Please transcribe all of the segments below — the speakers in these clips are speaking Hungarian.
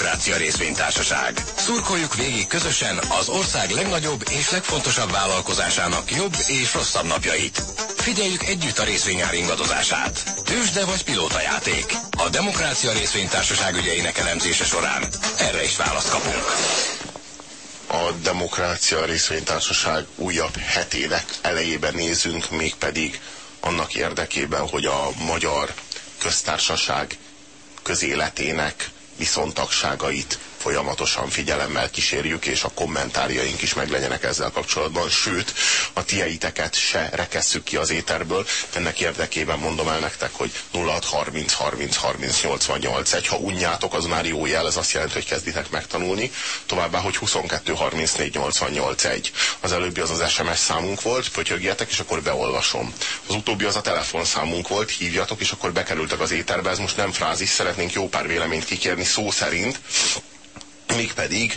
Demokrácia Részvénytársaság. Szurkoljuk végig közösen az ország legnagyobb és legfontosabb vállalkozásának jobb és rosszabb napjait. Figyeljük együtt a részvényár ingadozását. Tősde vagy pilótajáték. A Demokrácia Részvénytársaság ügyeinek elemzése során erre is választ kapunk. A Demokrácia Részvénytársaság újabb hetének elejében nézünk, mégpedig annak érdekében, hogy a magyar köztársaság közéletének viszontagságait folyamatosan figyelemmel kísérjük, és a kommentárjaink is meglegyenek ezzel kapcsolatban, sőt, a tieiteket se rekesszük ki az éterből. Ennek érdekében mondom el nektek, hogy 0630 30 30 88 1. Ha unjátok, az már jó jel, ez azt jelenti, hogy kezditek megtanulni. Továbbá, hogy 22 34 88 1. Az előbbi az az SMS számunk volt, pötyögjetek, és akkor beolvasom. Az utóbbi az a telefonszámunk volt, hívjatok, és akkor bekerültek az éterbe. Ez most nem frázis, szeretnénk jó pár véleményt kikérni szó szerint mégpedig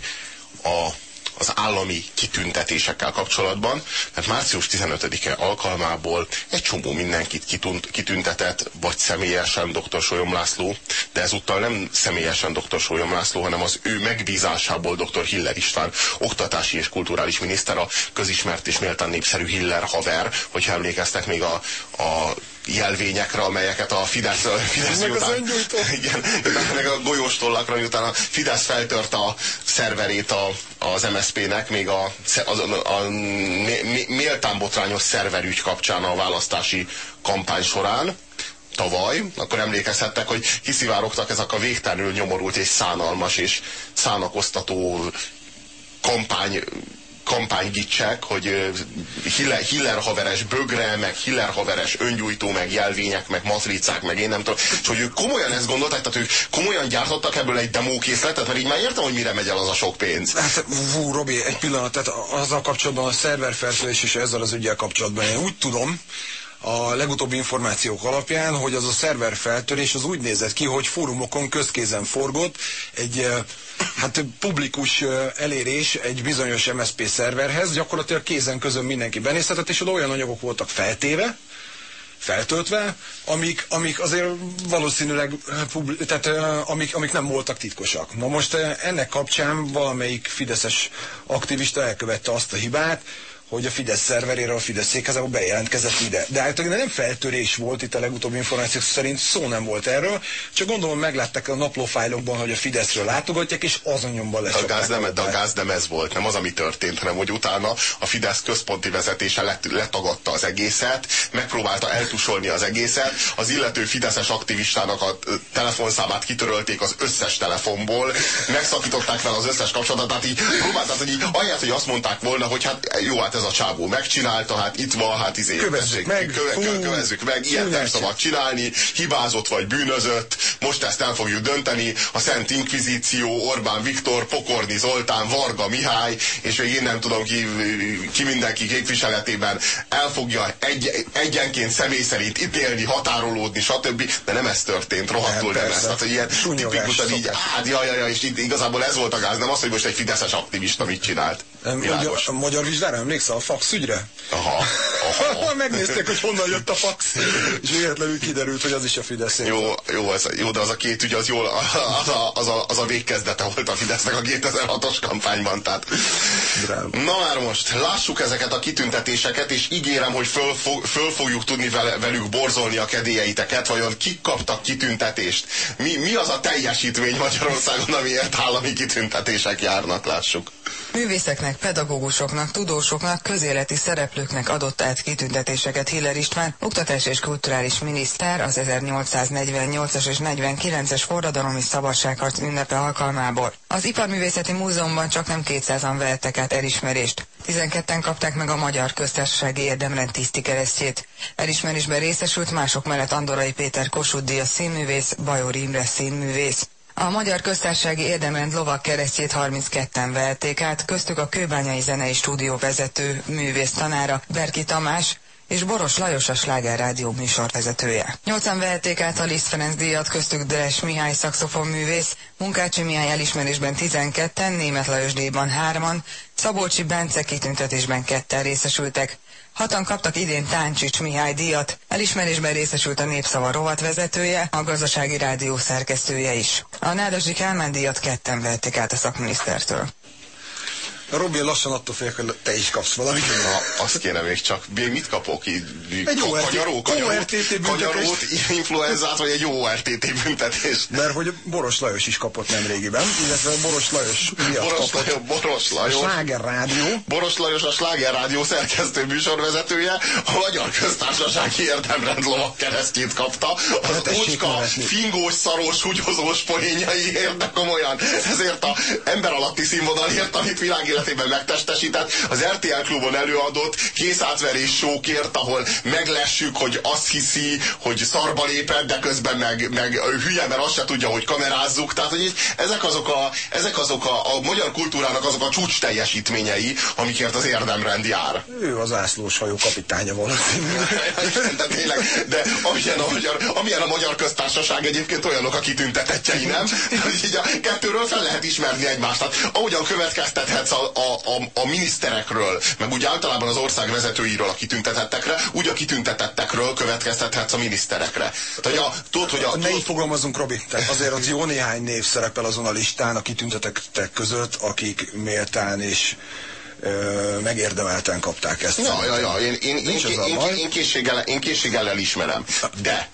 a az állami kitüntetésekkel kapcsolatban, mert március 15-e alkalmából egy csomó mindenkit kitunt, kitüntetett, vagy személyesen dr. Solyom László, de ezúttal nem személyesen dr. Solyom László, hanem az ő megbízásából dr. Hiller István, oktatási és kulturális miniszter, a közismert és méltán népszerű Hiller haver, hogyha emlékeztek még a, a jelvényekre, amelyeket a Fidesz, Fidesz meg után, az igen, meg a golyóstollakra, miután a Fidesz feltört a szerverét a, az MSZP-nek, még a, a, a, a méltán botrányos szerverügy kapcsán a választási kampány során, tavaly, akkor emlékezhettek, hogy kiszivárogtak ezek a végtelenül nyomorult és szánalmas és szánakoztató kampány kampánygicsek, hogy Hiller, Hiller haveres bögre, meg Hiller haveres öngyújtó, meg jelvények, meg matricák, meg én nem tudom, és hogy ők komolyan ezt gondolták, tehát ők komolyan gyártottak ebből egy demókészletet, mert így már értem, hogy mire megy el az a sok pénz. Hát, hú, Robi, egy pillanat, tehát azzal kapcsolatban a szerverfertőzés és ezzel az ügyel kapcsolatban én úgy tudom, a legutóbbi információk alapján, hogy az a szerver feltörés az úgy nézett ki, hogy fórumokon közkézen forgott egy hát publikus elérés egy bizonyos MSP szerverhez, gyakorlatilag kézen közön mindenki benézhetett, és oda olyan anyagok voltak feltéve, feltöltve, amik, amik azért valószínűleg, tehát amik, amik nem voltak titkosak. Na most ennek kapcsán valamelyik fideszes aktivista elkövette azt a hibát, hogy a Fidesz szerveréről a Fidesz székházába bejelentkezett ide. De általában nem feltörés volt itt a legutóbbi információk szerint, szó nem volt erről, csak gondolom meglátták a naplófájlokban, hogy a Fideszről látogatják, és azon nyomban lesz. A gáz nem, de a gáz nem ez volt, nem az, ami történt, hanem hogy utána a Fidesz központi vezetése let, letagadta az egészet, megpróbálta eltusolni az egészet, az illető Fideszes aktivistának a telefonszámát kitörölték az összes telefonból, megszakították fel az összes kapcsolatot, tehát így próbálták, hogy így, ahelyett, hogy azt mondták volna, hogy hát jó, hát ez ez a csávó megcsinálta, hát itt van, hát izé, kövezzük meg, köve, kö, kövezzük meg, ilyet nem szabad csinálni, hibázott vagy bűnözött, most ezt el fogjuk dönteni, a Szent Inkvizíció, Orbán Viktor, Pokorni Zoltán, Varga Mihály, és még én nem tudom ki, ki mindenki képviseletében el fogja egy, egyenként személy szerint ítélni, határolódni, stb. De nem ez történt, rohadtul nem, nem ez. Tehát, hogy ilyen tipikus, így, hát jaj, jaj, és itt igazából ez volt a gáz, nem az, hogy most egy fideszes aktivista mit csinált. Magyar, a magyar vizsgára emlékszel a fax ügyre? Aha. aha. Megnézték, hogy honnan jött a fax, és véletlenül kiderült, hogy az is a Fidesz. Jó, jó, ez, jó, de az a két ügy az jól, az a, az a, az a végkezdete volt a Fidesznek a 2006-os kampányban. Tehát. Na már most, lássuk ezeket a kitüntetéseket, és ígérem, hogy föl, föl fogjuk tudni velük borzolni a kedélyeiteket, vajon kik kaptak kitüntetést. Mi, mi az a teljesítmény Magyarországon, amiért állami kitüntetések járnak, lássuk. Művészeknek, pedagógusoknak, tudósoknak, közéleti szereplőknek adott át kitüntetéseket Hiller István, oktatás és kulturális miniszter az 1848-as és 49-es forradalomi szabadságharc ünnepe alkalmából. Az Iparművészeti Múzeumban csak nem 200-an vehettek át elismerést. 12-en kapták meg a Magyar Köztársasági Érdemrend tiszti keresztjét. Elismerésben részesült mások mellett Andorai Péter Kossuth Díjas színművész, Bajor Imre színművész. A Magyar Köztársasági Érdemrend lovak keresztjét 32-en vehették át, köztük a Kőbányai Zenei Stúdió vezető művész tanára Berki Tamás, és Boros Lajos a Sláger Rádió műsorvezetője. Nyolcan vehették át a Liszt Ferenc díjat, köztük Dres Mihály szakszofonművész, Munkácsi Mihály elismerésben 12-en, Német Lajos díjban 3-an, Szabolcsi Bence kitüntetésben ketten részesültek. Hatan kaptak idén Táncsics Mihály díjat. Elismerésben részesült a Népszava rovatvezetője, a gazdasági rádió szerkesztője is. A Nádasdi Kálmán díjat ketten vették át a szakminisztertől. Robi, lassan attól félek, hogy te is kapsz valamit. Na, azt kéne még csak. Még mit kapok? Így, Egy kanyaró, RT- kanyaró, ORTT kanyarót, influenzát, vagy egy jó RTT büntetést? Mert hogy Boros Lajos is kapott nemrégiben, illetve Boros Lajos miatt Boros kapott. Lajos, Boros A Lajos. Sláger Rádió. Boros Lajos a Sláger Rádió szerkesztő műsorvezetője, a Magyar Köztársasági Érdemrend lovak keresztjét kapta. Az tessék ócska, fingós, szaros, húgyozós poénjaiért, de komolyan. Ezért a ember alatti színvonalért, amit világéletében megtestesített, az RTL klubon előadott készátverés sókért, ahol meglessük, hogy azt hiszi, hogy szarba lépett, de közben meg, meg hülye, mert azt se tudja, hogy kamerázzuk. Tehát, hogy ezek azok a, ezek azok a, a magyar kultúrának azok a csúcs teljesítményei, amikért az érdemrend jár. Ő az ászlós hajó kapitánya valószínűleg. de tényleg, de amilyen a, magyar, amilyen a magyar köztársaság egyébként olyanok a kitüntetettjei, nem? Így a kettőről fel lehet ismerni egymást. Tehát ahogyan következtethetsz a, a, a, a miniszterekről, meg úgy általában az ország vezetőiről a kitüntetettekre, úgy a kitüntetettekről következtethetsz a miniszterekre. Tehát, hogy a, tudod, hogy a, Ne így fogalmazunk, Robi. Tehát azért az jó néhány név szerepel azon a listán a kitüntetettek között, akik méltán és megérdemelten kapták ezt. Ja, ja, ja, én, én, én, én, én, készséggel, én készséggel elismerem. De,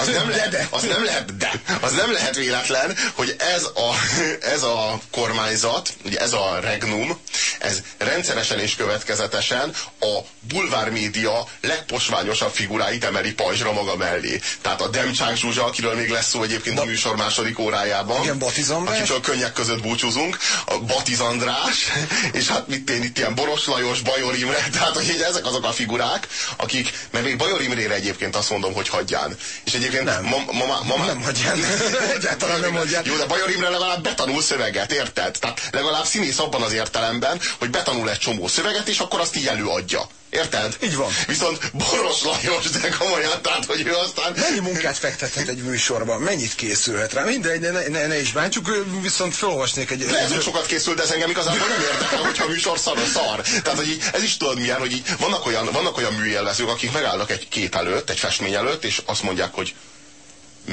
az nem, lehet, az nem lehet, de, az nem lehet véletlen, hogy ez a, ez a kormányzat, ez a regnum, ez rendszeresen és következetesen a bulvár média legposványosabb figuráit emeli pajzsra maga mellé. Tehát a Demcsák Zsuzsa, akiről még lesz szó egyébként a műsor második órájában. Igen, Batiz András. Akitől könnyek között búcsúzunk. A Batiz András, és hát mit én itt ilyen Boros Lajos, Bajor Imre, tehát hogy így ezek azok a figurák, akik, mert még Bajor Imrére egyébként azt mondom, hogy hagyján. És egyébként Nem. ma, ma, ma, ma, Nem hagyján. Egyáltalán nem hagyján. Jó, de Bajor Imre legalább betanul szöveget, érted? Tehát legalább színész abban az értelemben, hogy betanul egy csomó szöveget, és akkor azt így előadja. Érted? Így van. Viszont Boros Lajos, de komolyan, tehát, hogy ő aztán... Mennyi munkát fektethet egy műsorba? Mennyit készülhet rá? Mindegy, ne, ne, ne is bántsuk, viszont felolvasnék egy... Lehet, hogy sokat készült, de ez engem igazából nem érdekel, hogyha a műsor szar, szar. Tehát, hogy így, ez is tudod milyen, hogy így vannak olyan, vannak olyan műélvezők, akik megállnak egy kép előtt, egy festmény előtt, és azt mondják, hogy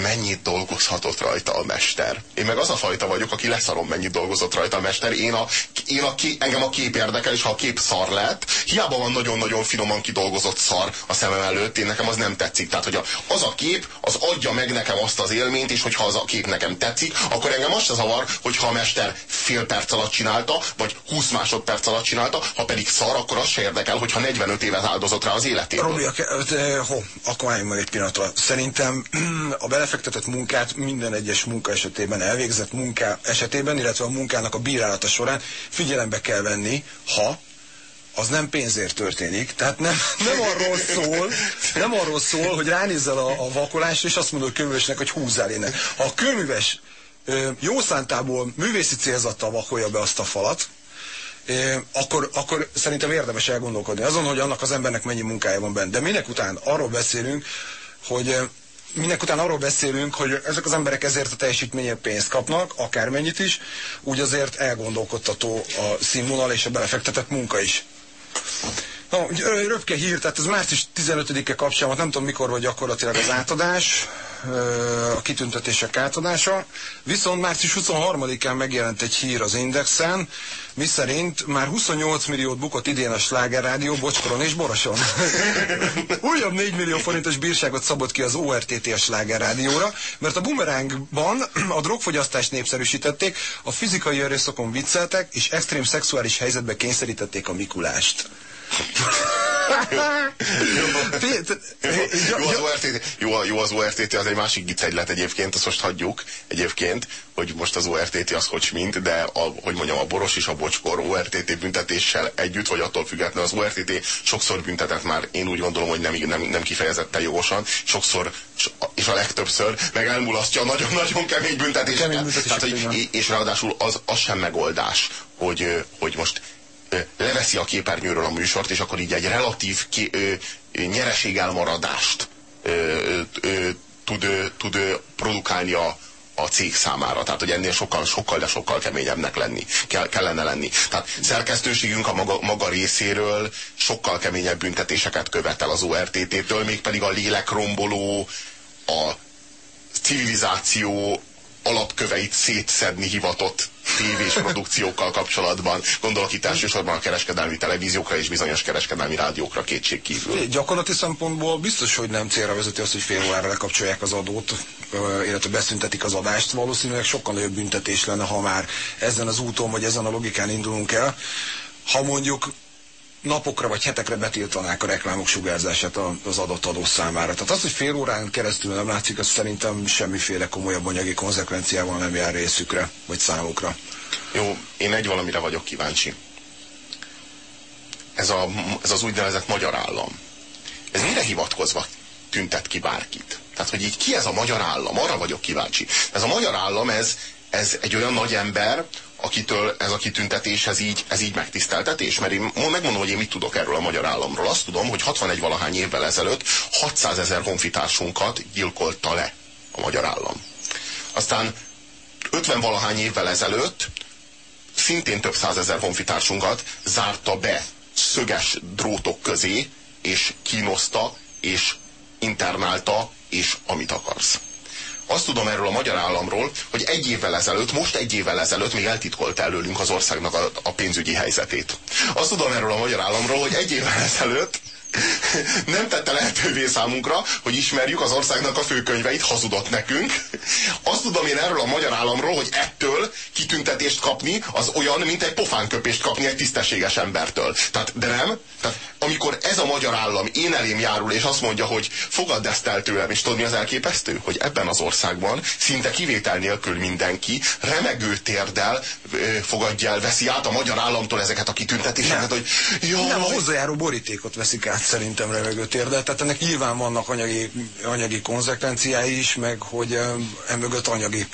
mennyit dolgozhatott rajta a mester. Én meg az a fajta vagyok, aki leszarom, mennyit dolgozott rajta a mester. Én a, én a kép, engem a kép érdekel, és ha a kép szar lett, hiába van nagyon-nagyon finoman kidolgozott szar a szemem előtt, én nekem az nem tetszik. Tehát, hogy a, az a kép, az adja meg nekem azt az élményt, és hogyha az a kép nekem tetszik, akkor engem azt se zavar, hogyha a mester fél perc alatt csinálta, vagy 20 másodperc alatt csinálta, ha pedig szar, akkor az se érdekel, hogyha 45 évet áldozott rá az életéből. Robi, a ho, akkor egy pillanatra. Szerintem a belefektetett munkát minden egyes munka esetében, elvégzett munká esetében, illetve a munkának a bírálata során figyelembe kell venni, ha az nem pénzért történik, tehát nem, nem arról szól, nem arról szól, hogy ránézzel a, a vakolásra, és azt mondod a köművesnek, hogy húzzál innen. Ha a köműves jó szántából művészi célzattal vakolja be azt a falat, akkor, akkor szerintem érdemes elgondolkodni azon, hogy annak az embernek mennyi munkája van benne. De minek után arról beszélünk, hogy minek után arról beszélünk, hogy ezek az emberek ezért a teljesítményért pénzt kapnak, akármennyit is, úgy azért elgondolkodtató a színvonal és a belefektetett munka is. Ö, röpke hír, tehát ez március 15-e kapcsán, nem tudom mikor vagy gyakorlatilag az átadás, a kitüntetések átadása, viszont március 23-án megjelent egy hír az Indexen, miszerint már 28 milliót bukott idén a Sláger Rádió Bocskoron és Boroson. Újabb 4 millió forintos bírságot szabott ki az ORTT a Sláger Rádióra, mert a bumerángban a drogfogyasztást népszerűsítették, a fizikai erőszakon vicceltek, és extrém szexuális helyzetbe kényszerítették a Mikulást. Jó, az ORTT, jó, jó az ORTT, az egy másik giccegylet egyébként, azt most hagyjuk egyébként, hogy most az ORTT az hogy mint, de a, hogy mondjam, a Boros és a Bocskor ORTT büntetéssel együtt, vagy attól függetlenül az ORTT sokszor büntetett már, én úgy gondolom, hogy nem, nem, nem kifejezetten jogosan, sokszor, és a legtöbbször meg elmulasztja a nagyon-nagyon kemény büntetéseket. Kemény büntetéseket, Tehát, hogy, és ráadásul az, az sem megoldás, hogy, hogy most leveszi a képernyőről a műsort, és akkor így egy relatív ké, ö, nyereségelmaradást ö, ö, tud, tud produkálni a, a cég számára. Tehát, hogy ennél sokkal, sokkal, de sokkal keményebbnek lenni, kell, kellene lenni. Tehát szerkesztőségünk a maga, maga részéről sokkal keményebb büntetéseket követel az ORTT-től, mégpedig a lélekromboló, a civilizáció alapköveit szétszedni hivatott tévés produkciókkal kapcsolatban. Gondolok itt elsősorban a kereskedelmi televíziókra és bizonyos kereskedelmi rádiókra kétség kívül. Gyakorlati szempontból biztos, hogy nem célra vezeti azt, hogy fél órára lekapcsolják az adót, illetve beszüntetik az adást. Valószínűleg sokkal nagyobb büntetés lenne, ha már ezen az úton, vagy ezen a logikán indulunk el. Ha mondjuk napokra vagy hetekre betiltanák a reklámok sugárzását az adott adó számára. Tehát az, hogy fél órán keresztül nem látszik, az szerintem semmiféle komolyabb anyagi konzekvenciával nem jár részükre, vagy számukra. Jó, én egy valamire vagyok kíváncsi. Ez, a, ez az úgynevezett magyar állam. Ez mire hivatkozva tüntet ki bárkit? Tehát, hogy így ki ez a magyar állam? Arra vagyok kíváncsi. Ez a magyar állam, ez, ez egy olyan nagy ember, akitől ez a kitüntetés, ez így, ez így megtiszteltetés? Mert én megmondom, hogy én mit tudok erről a magyar államról. Azt tudom, hogy 61 valahány évvel ezelőtt 600 ezer honfitársunkat gyilkolta le a magyar állam. Aztán 50 valahány évvel ezelőtt szintén több százezer honfitársunkat zárta be szöges drótok közé, és kínoszta, és internálta, és amit akarsz. Azt tudom erről a magyar államról, hogy egy évvel ezelőtt, most egy évvel ezelőtt még eltitkolt előlünk az országnak a, a pénzügyi helyzetét. Azt tudom erről a magyar államról, hogy egy évvel ezelőtt nem tette lehetővé számunkra, hogy ismerjük az országnak a főkönyveit, hazudott nekünk. Azt tudom én erről a magyar államról, hogy ettől kitüntetést kapni, az olyan, mint egy pofánköpést kapni egy tisztességes embertől. Tehát, de nem? Tehát, amikor ez a magyar állam én elém járul, és azt mondja, hogy fogadd ezt el tőlem, és tudod mi az elképesztő? Hogy ebben az országban szinte kivétel nélkül mindenki remegő térdel fogadja el, veszi át a magyar államtól ezeket a kitüntetéseket, hogy jó, nem, a hozzájáró borítékot veszik át szerintem remegő térdel. Tehát ennek nyilván vannak anyagi, anyagi konzekvenciái is, meg hogy emögött anyagi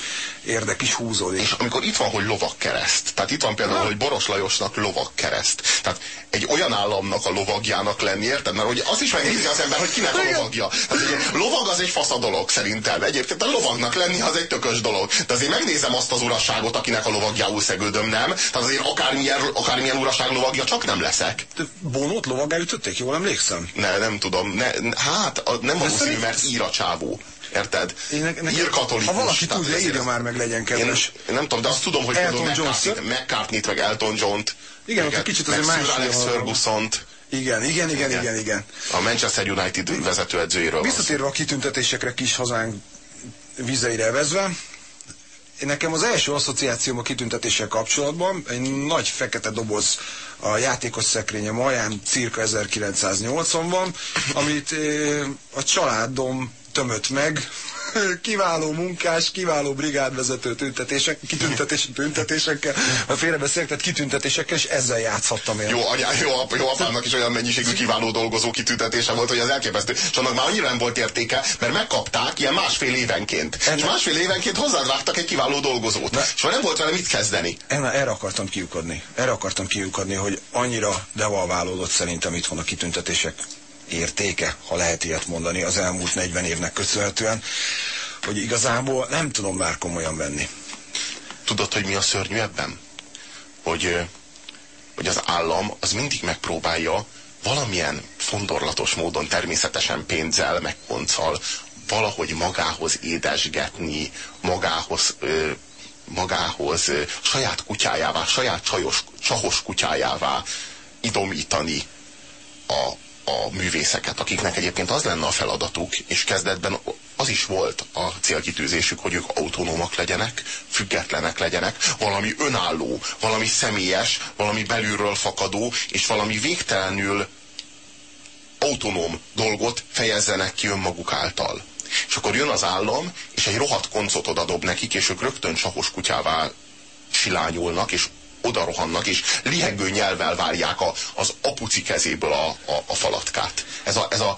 érdek is húzódik. És amikor itt van, hogy lovakkereszt, tehát itt van például, ha? hogy Boros Lajosnak lovakkereszt. Tehát egy olyan államnak a lovagjának lenni, érted? Mert hogy azt is megnézi az ember, hogy kinek a lovagja. Tehát egy lovag az egy fasz a dolog szerintem. Egyébként a lovagnak lenni az egy tökös dolog. De azért megnézem azt az uraságot, akinek a lovagjául szegődöm, nem? Tehát azért akármilyen, akármilyen uraság lovagja csak nem leszek. Bonót lovagá ütötték, jól emlékszem? Ne, nem tudom. Ne, hát nem valószínű, mert ír a csávó. Érted? Én ne, ne, ír katolikus. Ha valaki tudja, írja már meg, legyen kedves. Én, én nem tudom, de azt tudom, hogy Elton McCartney-t, McCartney meg Elton John-t. Igen, egy kicsit azért más. Alex ferguson -t. Igen, igen, igen, igen, igen, igen. A Manchester United vezetőedzőjéről Visszatérve a kitüntetésekre kis hazánk vizeire vezve, nekem az első asszociációm a kitüntetéssel kapcsolatban egy nagy fekete doboz a játékos szekrényem alján cirka 1980-ban, amit a családom tömött meg, kiváló munkás, kiváló brigádvezető tüntetések, kitüntetés, tüntetésekkel, ha félrebeszélek, tehát kitüntetésekkel, és ezzel játszhattam én. Jó, anyá, jó, ap, jó apámnak is olyan mennyiségű kiváló dolgozó kitüntetése volt, hogy az elképesztő. És annak már annyira nem volt értéke, mert megkapták ilyen másfél évenként. Enne... És másfél évenként hozzád vágtak egy kiváló dolgozót. Ne... És már nem volt vele mit kezdeni. Enne, erre akartam kiukadni. Erre akartam kiukadni, hogy annyira devalválódott szerintem itt van a kitüntetések értéke, ha lehet ilyet mondani, az elmúlt 40 évnek köszönhetően, hogy igazából nem tudom már komolyan venni. Tudod, hogy mi a szörnyű ebben? Hogy, hogy az állam az mindig megpróbálja valamilyen fondorlatos módon, természetesen pénzzel, meg ponccal, valahogy magához édesgetni, magához, ö, magához ö, saját kutyájává, saját csajos, csahos kutyájává idomítani a, a művészeket, akiknek egyébként az lenne a feladatuk, és kezdetben az is volt a célkitűzésük, hogy ők autonómak legyenek, függetlenek legyenek, valami önálló, valami személyes, valami belülről fakadó, és valami végtelenül autonóm dolgot fejezzenek ki önmaguk által. És akkor jön az állam, és egy rohadt koncot odadob nekik, és ők rögtön sahos kutyává silányulnak, és oda rohannak, és lihegő nyelvvel várják a, az apuci kezéből a, a, a falatkát. Ez a, ez a,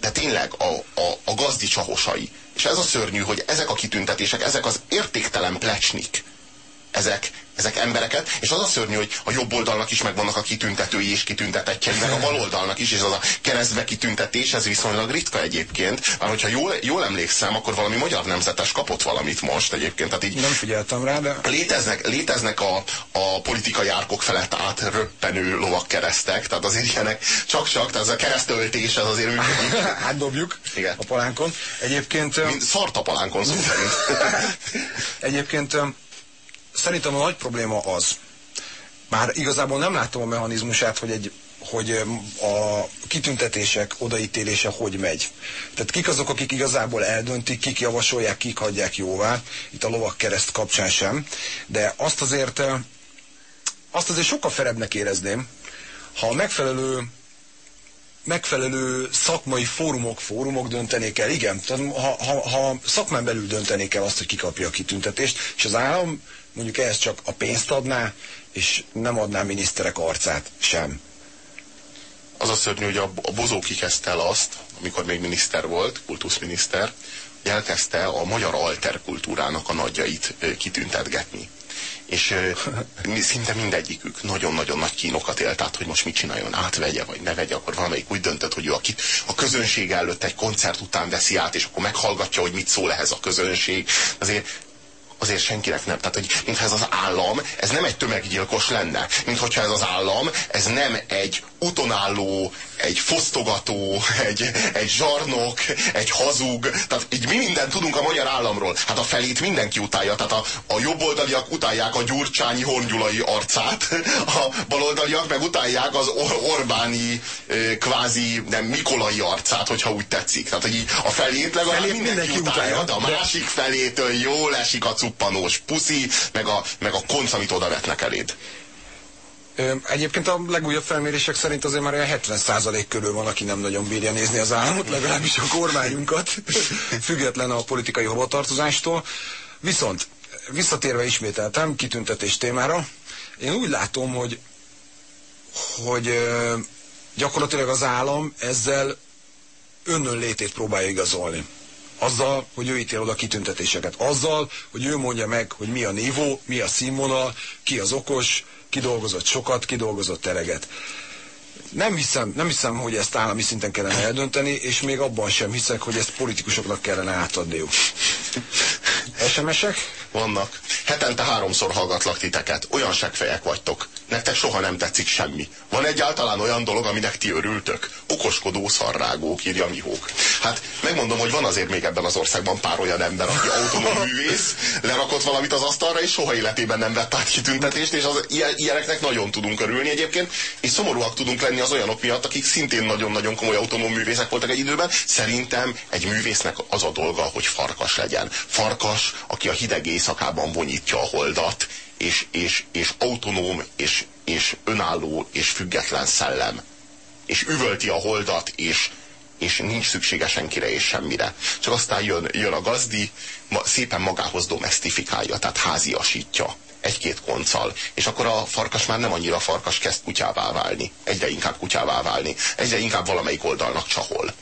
de tényleg a, a, a gazdi csahosai. És ez a szörnyű, hogy ezek a kitüntetések, ezek az értéktelen plecsnik, ezek, ezek embereket, és az a szörnyű, hogy a jobb oldalnak is megvannak a kitüntetői és kitüntetettjei, meg a bal oldalnak is, és az a keresztbe kitüntetés, ez viszonylag ritka egyébként, mert hogyha jól, jól emlékszem, akkor valami magyar nemzetes kapott valamit most egyébként. Tehát így Nem figyeltem rá, de... léteznek, léteznek a, a politikai árkok felett átröppenő lovakkeresztek, tehát azért ilyenek csak-csak, tehát ez a keresztöltés, ez azért működik. Átdobjuk Igen. a palánkon. Egyébként... Mint szartapalánkon szó szerint. Egyébként öm, szerintem a nagy probléma az, már igazából nem látom a mechanizmusát, hogy egy hogy a kitüntetések odaítélése hogy megy. Tehát kik azok, akik igazából eldöntik, kik javasolják, kik hagyják jóvá, itt a lovak kereszt kapcsán sem, de azt azért, azt azért sokkal ferebbnek érezném, ha a megfelelő megfelelő szakmai fórumok, fórumok döntenék el, igen, tehát ha, ha, ha szakmán belül döntenék el azt, hogy kikapja a kitüntetést, és az állam mondjuk ehhez csak a pénzt adná, és nem adná miniszterek arcát sem. Az a szörnyű, hogy a, a Bozó kezdte el azt, amikor még miniszter volt, kultuszminiszter, hogy elkezdte a magyar alterkultúrának a nagyjait kitüntetgetni. És szinte mindegyikük nagyon-nagyon nagy kínokat élt át, hogy most mit csináljon, átvegye vagy ne vegye, akkor valamelyik úgy döntött, hogy ő a, kit, a közönség előtt egy koncert után veszi át, és akkor meghallgatja, hogy mit szól ehhez a közönség. Azért azért senkinek nem. Tehát, hogy mintha ez az állam, ez nem egy tömeggyilkos lenne. Mintha ez az állam, ez nem egy utonálló, egy fosztogató, egy, egy zsarnok, egy hazug. Tehát így mi mindent tudunk a magyar államról. Hát a felét mindenki utálja. Tehát a, a jobboldaliak utálják a gyurcsányi hongyulai arcát, a baloldaliak meg utálják az Or- Orbáni kvázi nem Mikolai arcát, hogyha úgy tetszik. Tehát, hogy így a felét legalább Felét mindenki, mindenki utálja, utálja, de a másik felétől jól esik a cuppanós puszi, meg a, meg a konc, amit oda vetnek eléd. Egyébként a legújabb felmérések szerint azért már olyan 70% körül van, aki nem nagyon bírja nézni az államot, legalábbis a kormányunkat, független a politikai hovatartozástól. Viszont visszatérve ismételtem kitüntetés témára, én úgy látom, hogy, hogy gyakorlatilag az állam ezzel önnön létét próbálja igazolni. Azzal, hogy ő ítél oda kitüntetéseket. Azzal, hogy ő mondja meg, hogy mi a nívó, mi a színvonal, ki az okos, ki dolgozott sokat, ki dolgozott eleget. Nem hiszem, nem hiszem, hogy ezt állami szinten kellene eldönteni, és még abban sem hiszek, hogy ezt politikusoknak kellene átadniuk. SMS-ek? Vannak. Hetente háromszor hallgatlak titeket. Olyan segfejek vagytok. Nektek soha nem tetszik semmi. Van egyáltalán olyan dolog, aminek ti örültök? Okoskodó szarrágók, írja Mihók. Hát megmondom, hogy van azért még ebben az országban pár olyan ember, aki autonóm művész, lerakott valamit az asztalra, és soha életében nem vett át kitüntetést, és az ilyen, ilyeneknek nagyon tudunk örülni egyébként, és szomorúak tudunk lenni az olyanok miatt, akik szintén nagyon-nagyon komoly autonóm művészek voltak egy időben. Szerintem egy művésznek az a dolga, hogy farkas legyen. Farkas, aki a hideg éjszakában vonyítja a holdat, és, és, és autonóm, és, és önálló, és független szellem. És üvölti a holdat, és, és nincs szüksége senkire és semmire. Csak aztán jön, jön a gazdi, ma, szépen magához domestifikálja, tehát háziasítja egy-két konccal, és akkor a farkas már nem annyira farkas, kezd kutyává válni. Egyre inkább kutyává válni. Egyre inkább valamelyik oldalnak csahol.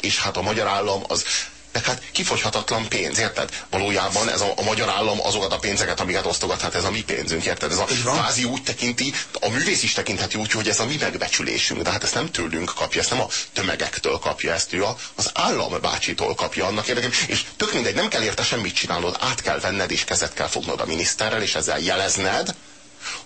És hát a magyar állam az meg hát kifogyhatatlan pénz, érted? Valójában ez a, a magyar állam azokat a pénzeket, amiket osztogat, hát ez a mi pénzünk, érted? Ez a kvázi úgy tekinti, a művész is tekintheti úgy, hogy ez a mi megbecsülésünk, de hát ezt nem tőlünk kapja, ezt nem a tömegektől kapja, ezt ő a, az állambácsitól kapja annak érdekében. És tök mindegy, nem kell érte semmit csinálnod, át kell venned és kezet kell fognod a miniszterrel, és ezzel jelezned,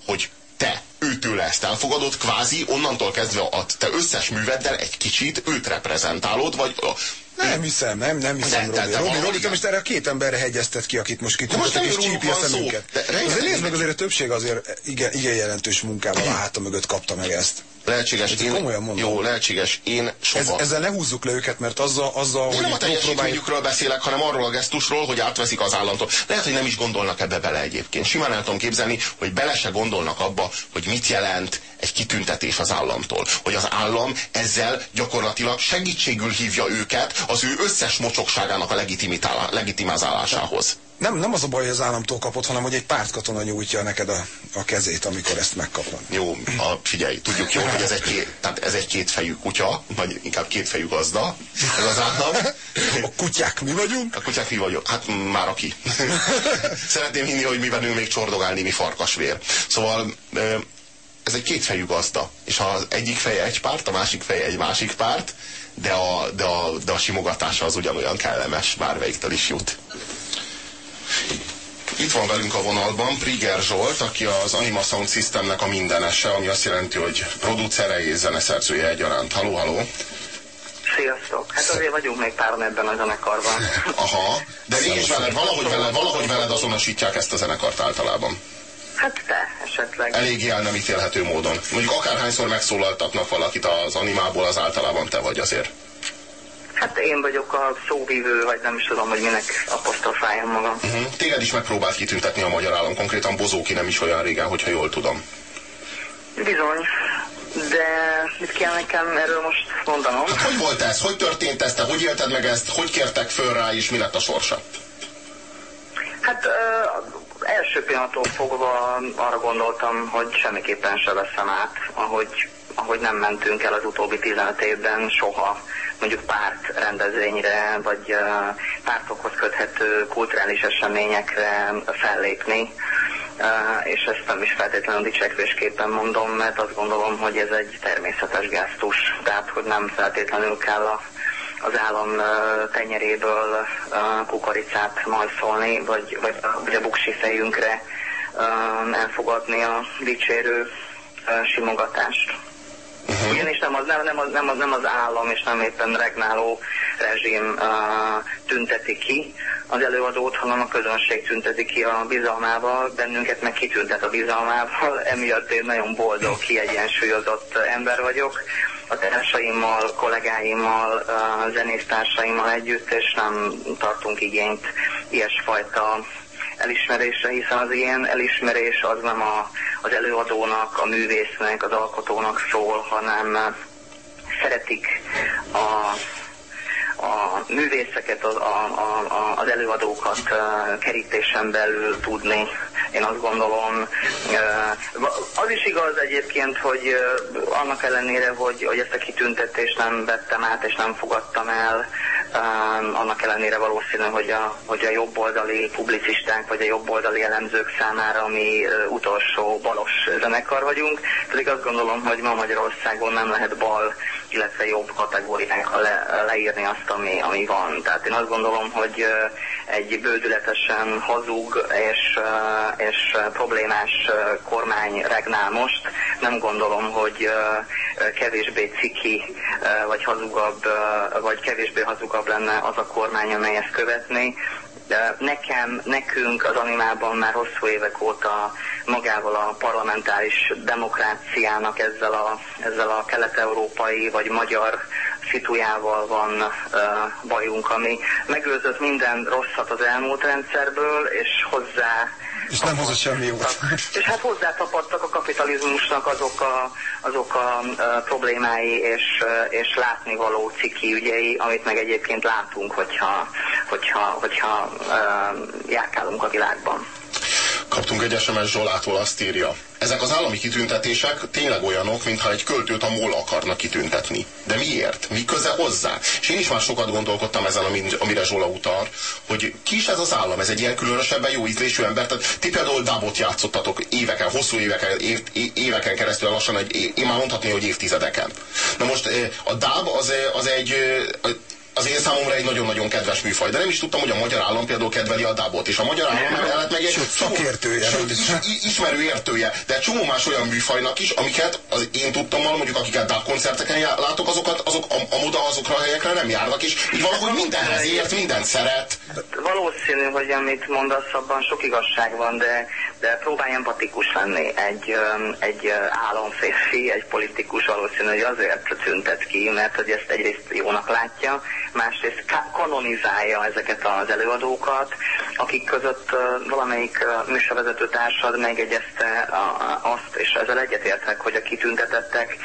hogy te őtől ezt elfogadod, kvázi onnantól kezdve a te összes műveddel egy kicsit őt reprezentálod, vagy a, Nem hiszem, nem, nem hiszem, Robi. Robi, Robi, te most erre a két emberre hegyeztet ki, akit most nem és csípi a szemünket. Azért nézd meg, azért a többség azért igen, igen jelentős munkával a háta mögött kapta meg ezt. lehetséges, én, komolyan mondom. jó, lehetséges, én soha. Ez, ezzel ne húzzuk le őket, mert azzal, azzal Én hogy nem a teljesítményükről beszélek, hanem arról a gesztusról, hogy átveszik az államtól. Lehet, hogy nem is gondolnak ebbe bele egyébként. Simán el tudom képzelni, hogy bele se gondolnak abba, hogy mit jelent egy kitüntetés az államtól. Hogy az állam ezzel gyakorlatilag segítségül hívja őket az ő összes mocsokságának a legitimázásához. nem, nem az a baj, hogy az államtól kapott, hanem hogy egy pártkatona nyújtja neked a, a kezét, amikor ezt megkapod. Jó, a, figyelj, tudjuk jó, hogy ez egy, két, tehát ez egy kétfejű kutya, vagy inkább kétfejű gazda, ez az állam. A kutyák mi vagyunk? A kutyák mi vagyunk? Hát már aki. Szeretném hinni, hogy mi bennünk még csordogálni, mi farkasvér. Szóval ez egy kétfejű gazda, és az egyik feje egy párt, a másik feje egy másik párt, de a, de a, de a simogatása az ugyanolyan kellemes, bármelyiktől is jut. Itt van velünk a vonalban Priger Zsolt, aki az Anima Sound Systemnek a mindenese, ami azt jelenti, hogy producere és zeneszerzője egyaránt. Haló, haló! Sziasztok! Hát azért vagyunk még páran ebben a zenekarban. Aha, de mégis veled, valahogy veled, valahogy veled azonosítják ezt a zenekart általában. Hát te, esetleg. Eléggé el nem ítélhető módon. Mondjuk akárhányszor megszólaltatnak valakit az animából, az általában te vagy azért. Hát én vagyok a szóvívő, vagy nem is tudom, hogy minek apostrofáljam magam. Uh-huh. Téged is megpróbált kitüntetni a magyar állam, konkrétan Bozóki nem is olyan régen, hogyha jól tudom. Bizony, de mit kell nekem erről most mondanom? Hát hogy volt ez? Hogy történt ez? Te hogy élted meg ezt? Hogy kértek föl rá, és mi lett a sorsa? Hát uh, első pillanattól fogva arra gondoltam, hogy semmiképpen se veszem át, ahogy, ahogy nem mentünk el az utóbbi 15 évben soha mondjuk párt rendezvényre, vagy pártokhoz köthető kulturális eseményekre fellépni. És ezt nem is feltétlenül dicsekvésképpen mondom, mert azt gondolom, hogy ez egy természetes gesztus, tehát hogy nem feltétlenül kell a az állam tenyeréből kukoricát majszolni, vagy, vagy, vagy a buksi fejünkre elfogadni a dicsérő simogatást. Uh-huh. Ugyanis nem az, nem, az, nem, az, nem az állam és nem éppen regnáló rezsim uh, tünteti ki az előadót, hanem a közönség tünteti ki a bizalmával, bennünket meg kitüntet a bizalmával, emiatt én nagyon boldog, kiegyensúlyozott ember vagyok a társaimmal, kollégáimmal, zenésztársaimmal együtt, és nem tartunk igényt ilyesfajta elismerésre, hiszen az ilyen elismerés az nem a, az előadónak, a művésznek, az alkotónak szól, hanem szeretik a a művészeket, az, a, a, az előadókat uh, kerítésen belül tudni. Én azt gondolom, uh, az is igaz egyébként, hogy annak ellenére, hogy, hogy ezt a kitüntetést nem vettem át és nem fogadtam el, um, annak ellenére valószínű, hogy a, hogy a jobboldali publicisták vagy a jobboldali elemzők számára mi uh, utolsó balos zenekar vagyunk, pedig azt gondolom, hogy ma Magyarországon nem lehet bal, illetve jobb kategóriákkal le, leírni azt, ami, ami van. Tehát én azt gondolom, hogy egy bődületesen hazug és, és problémás kormány regnál most. Nem gondolom, hogy kevésbé ciki, vagy hazugabb, vagy kevésbé hazugabb lenne az a kormány, amely ezt követné. Nekem, nekünk az animában már hosszú évek óta magával a parlamentáris demokráciának ezzel a, ezzel a kelet-európai vagy magyar szitujával van uh, bajunk, ami megőrzött minden rosszat az elmúlt rendszerből, és hozzá és nem hozott semmi jót. És hát hozzátapadtak a kapitalizmusnak azok a, azok a problémái és, és látnivaló ciki ügyei, amit meg egyébként látunk, hogyha, hogyha, hogyha járkálunk a világban. Kaptunk egy SMS Zsolától, azt írja. Ezek az állami kitüntetések tényleg olyanok, mintha egy költőt a MOL akarnak kitüntetni. De miért? Mi köze hozzá? És én is már sokat gondolkodtam ezen, amire Zsola utal, hogy ki is ez az állam? Ez egy ilyen különösebben jó ízlésű ember. Tehát ti például Dábot játszottatok éveken, hosszú éveken, év, éveken keresztül, lassan, egy, én már mondhatni, hogy évtizedeken. Na most eh, a Dáb az, eh, az egy eh, az én számomra egy nagyon-nagyon kedves műfaj, de nem is tudtam, hogy a magyar állam például kedveli a dábot, és a magyar állam mellett meg egy szakértője, is, ismerő értője, de csomó más olyan műfajnak is, amiket az én tudtam, mondjuk akiket dáb koncerteken látok, azokat, azok a, a moda azokra a helyekre nem járnak, és így valahogy mindenhez ért, mindent szeret. Valószínű, hogy amit mondasz, abban sok igazság van, de, de próbálj empatikus lenni. Egy, egy államférfi, egy politikus valószínű, hogy azért tüntet ki, mert hogy ezt egyrészt jónak látja, másrészt kanonizálja ezeket az előadókat, akik között valamelyik műsorvezető társad megegyezte azt, és ezzel egyetértek, hogy a kitüntetettek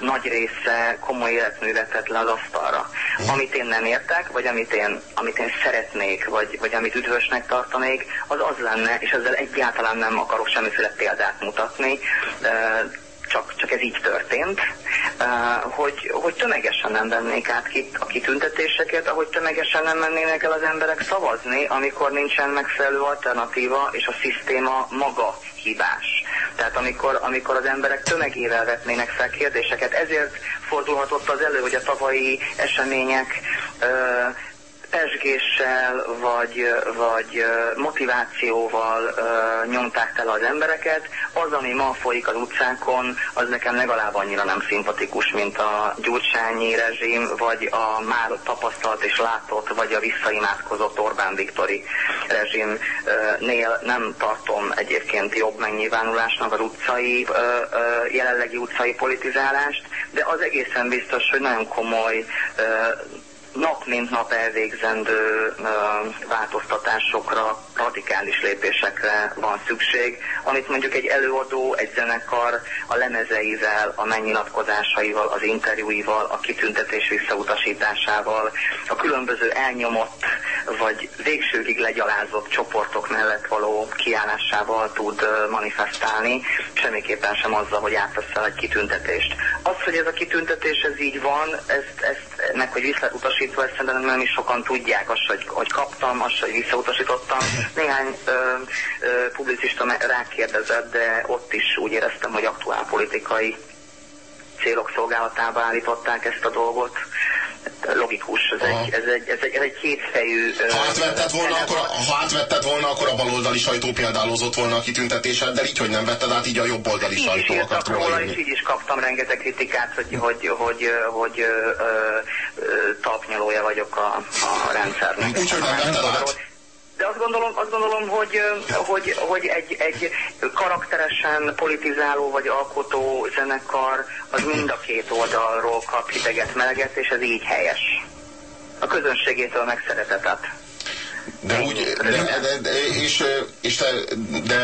nagy része komoly életművet tett le az asztalra. Amit én nem értek, vagy amit én, amit én szeretnék, vagy, vagy amit üdvösnek tartanék, az az lenne, és ezzel egyáltalán nem akarok semmiféle példát mutatni, csak, csak ez így történt, hogy, hogy tömegesen nem vennék át a kitüntetéseket, ahogy tömegesen nem mennének el az emberek szavazni, amikor nincsen megfelelő alternatíva, és a szisztéma maga hibás. Tehát amikor, amikor az emberek tömegével vetnének fel kérdéseket, ezért fordulhatott az elő, hogy a tavalyi események pesgéssel vagy, vagy motivációval nyomták tele az embereket. Az, ami ma folyik az utcánkon, az nekem legalább annyira nem szimpatikus, mint a gyurcsányi rezsim, vagy a már tapasztalt és látott, vagy a visszaimádkozott Orbán Viktori rezsimnél nem tartom egyébként jobb megnyilvánulásnak az utcai, jelenlegi utcai politizálást, de az egészen biztos, hogy nagyon komoly nap mint nap elvégzendő változtatásokra, radikális lépésekre van szükség, amit mondjuk egy előadó, egy zenekar a lemezeivel, a megnyilatkozásaival, az interjúival, a kitüntetés visszautasításával, a különböző elnyomott vagy végsőkig legyalázott csoportok mellett való kiállásával tud manifestálni, semmiképpen sem azzal, hogy átveszel egy kitüntetést. Az, hogy ez a kitüntetés ez így van, ezt, ezt meg hogy visszautasít visszautasítva, ezt szerintem nem is sokan tudják, azt, hogy, hogy kaptam, azt, hogy visszautasítottam. Néhány ö, ö, publicista rákérdezett, de ott is úgy éreztem, hogy aktuál politikai célok szolgálatába állították ezt a dolgot logikus, ez egy, ez, egy, ez, egy, ez egy kétfejű... Ha átvetted volna, akkor, ha átvetted volna, akkor a baloldali sajtó példálozott volna a de így, hogy nem vetted át, így a jobboldali sajtó akart róla és így is kaptam rengeteg kritikát, hogy, hogy, hogy, hogy, hogy ö, ö, tapnyolója vagyok a, a rendszernek. Úgyhogy nem vetted át? De azt gondolom, azt gondolom hogy, hogy, hogy egy, egy karakteresen politizáló vagy alkotó zenekar az mind a két oldalról kap hideget, meleget, és ez így helyes. A közönségétől megszeretetet. De úgy, de, de, de, és, és te, de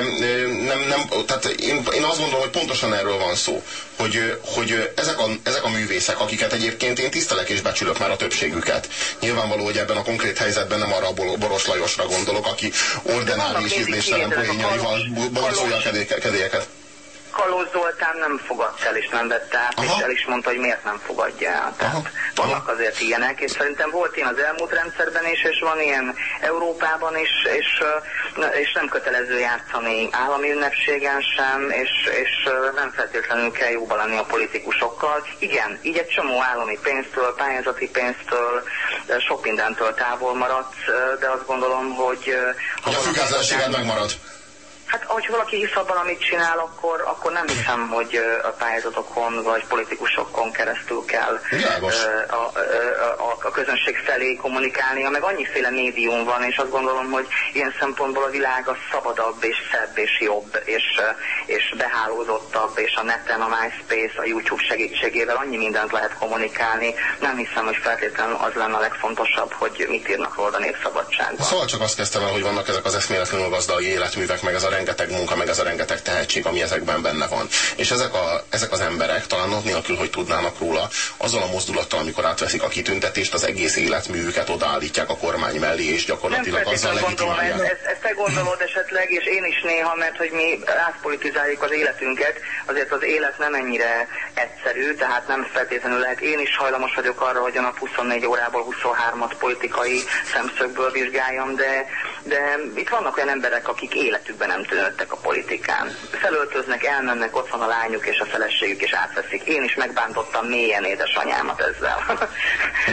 nem, nem, tehát én, én azt gondolom, hogy pontosan erről van szó, hogy, hogy ezek, a, ezek a művészek, akiket egyébként én tisztelek és becsülök már a többségüket. Nyilvánvaló, hogy ebben a konkrét helyzetben nem arra a Boros Lajosra gondolok, aki ordinális ízléstelen poénjaival borzolja a kedélyeket. Kalóz Zoltán nem fogadta el és nem vette át, Aha. és el is mondta, hogy miért nem fogadja el. Tehát Aha. vannak Aha. azért ilyenek, és szerintem volt ilyen az elmúlt rendszerben is, és van ilyen Európában is, és, és nem kötelező játszani állami ünnepségen sem, és, és nem feltétlenül kell jóba lenni a politikusokkal. Igen, így egy csomó állami pénztől, pályázati pénztől, sok mindentől távol maradsz, de azt gondolom, hogy... Ha a függetlenséged megmarad. Hát, ahogy valaki hisz abban, amit csinál, akkor, akkor nem hiszem, hogy a pályázatokon vagy politikusokon keresztül kell a, a, a, a közönség felé kommunikálnia, meg annyiféle médium van, és azt gondolom, hogy ilyen szempontból a világ a szabadabb és szebb és jobb, és, és behálózottabb, és a neten, a MySpace, a YouTube segítségével annyi mindent lehet kommunikálni. Nem hiszem, hogy feltétlenül az lenne a legfontosabb, hogy mit írnak róla a népszabadságban. Szóval csak azt kezdtem el, hogy vannak ezek az eszméletlenül gazdag életművek, meg ez a rengeteg munka, meg ez a rengeteg tehetség, ami ezekben benne van. És ezek, a, ezek az emberek, talán ott nélkül, hogy tudnának róla, azzal a mozdulattal, amikor átveszik a kitüntetést, az egész életművüket odaállítják a kormány mellé, és gyakorlatilag nem azzal legitimálják. Ezt, ezt, ezt te gondolod esetleg, és én is néha, mert hogy mi átpolitizáljuk az életünket, azért az élet nem ennyire egyszerű, tehát nem feltétlenül lehet. Én is hajlamos vagyok arra, hogy a nap 24 órából 23-at politikai szemszögből vizsgáljam, de, de itt vannak olyan emberek, akik életükben nem tűnöttek a politikán. Felöltöznek, elmennek, ott van a lányuk és a feleségük, és átveszik. Én is megbántottam mélyen édesanyámat ezzel.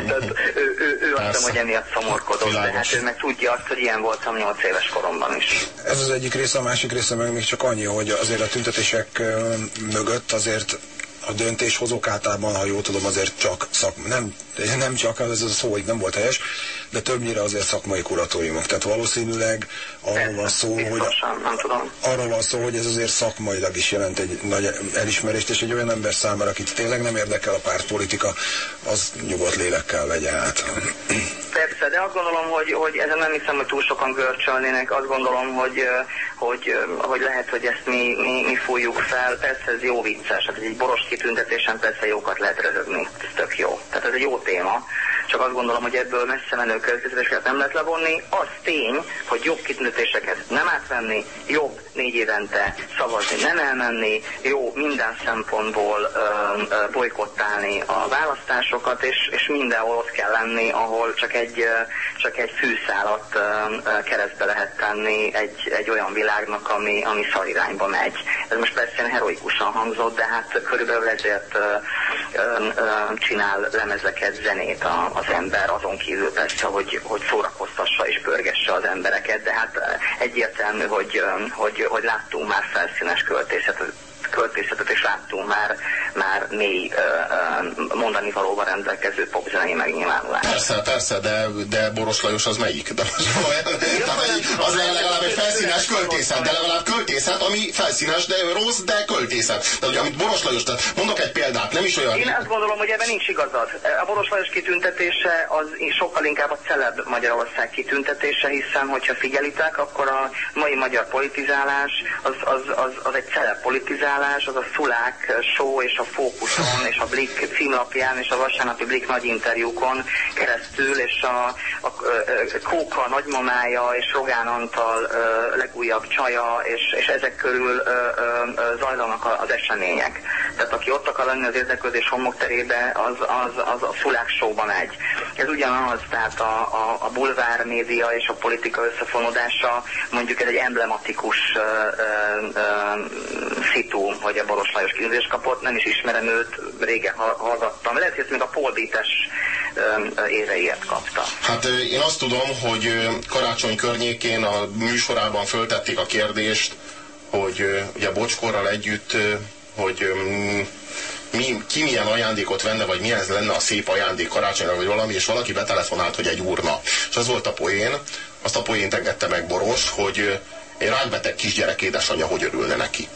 Tehát ő, ő, ő azt hiszem, hogy emiatt szomorkodott, de hát ő meg tudja azt, hogy ilyen voltam 8 éves koromban is. Ez az egyik része, a másik része meg még csak annyi, hogy azért a tüntetések mögött azért a döntéshozók általában, ha jól tudom, azért csak szak, nem, nem csak, ez a szó, hogy nem volt helyes, de többnyire azért szakmai kuratóriumok. Tehát valószínűleg arról van szó, hogy arról van szó, hogy ez azért szakmailag is jelent egy nagy elismerést, és egy olyan ember számára, akit tényleg nem érdekel a pártpolitika, az nyugodt lélekkel vegye át. Persze, de azt gondolom, hogy, hogy ezen nem hiszem, hogy túl sokan görcsölnének. Azt gondolom, hogy, hogy, hogy lehet, hogy ezt mi, mi, mi fújjuk fel. Persze ez jó vicces, hát egy boros kitüntetésen persze jókat lehet röhögni. Ez tök jó. Tehát ez egy jó téma csak azt gondolom, hogy ebből messze menő következtetéseket nem lehet levonni. Az tény, hogy jobb kitüntetéseket nem átvenni, jobb négy évente szavazni, nem elmenni, jó minden szempontból ö, ö, bolykottálni a választásokat, és, és mindenhol ott kell lenni, ahol csak egy, csak egy fűszálat ö, ö, keresztbe lehet tenni egy, egy olyan világnak, ami, ami szarirányba megy. Ez most persze heroikusan hangzott, de hát körülbelül ezért ö, ö, ö, csinál lemezeket, zenét a, az ember, azon kívül persze, hogy, hogy szórakoztassa és pörgesse az embereket, de hát egyértelmű, hogy, hogy, hogy láttunk már felszínes költészetet költészetet, és láttunk már, már mély mondani valóban rendelkező popzenei megnyilvánulást. Persze, persze, de, de Boros Lajos az melyik? De az legalább egy felszínes költészet, de legalább költészet, ami felszínes, de rossz, de költészet. De ugye, amit Boros Lajos, tehát mondok egy példát, nem is olyan... Én azt gondolom, hogy ebben nincs igazad. A Boros Lajos kitüntetése az sokkal inkább a celeb Magyarország kitüntetése, hiszen hogyha figyelitek, akkor a mai magyar politizálás az, az, az, az egy celeb politizálás, ajánlás az a Szulák show és a Fókuszon és a Blik címlapján és a vasárnapi Blik nagy interjúkon keresztül és a, a, a Kóka nagymamája és Rogán Antal legújabb csaja és, és ezek körül zajlanak az események. Tehát aki ott akar lenni az érdeklődés homokterébe, az, az, az a Szulák showba megy. Ez ugyanaz, tehát a, a, a bulvár média és a politika összefonódása mondjuk ez egy emblematikus uh, szitu hogy a Boros Lajos kínzést kapott, nem is ismerem őt, régen hallgattam. Lehet, hogy ezt még a polbítes éreiért kapta. Hát én azt tudom, hogy karácsony környékén a műsorában föltették a kérdést, hogy ugye Bocskorral együtt, hogy mi, ki milyen ajándékot venne, vagy milyen lenne a szép ajándék karácsonyra, vagy valami, és valaki betelefonált, hogy egy urna. És az volt a poén, azt a poént engedte meg Boros, hogy egy rákbeteg kisgyerek édesanyja hogy örülne neki.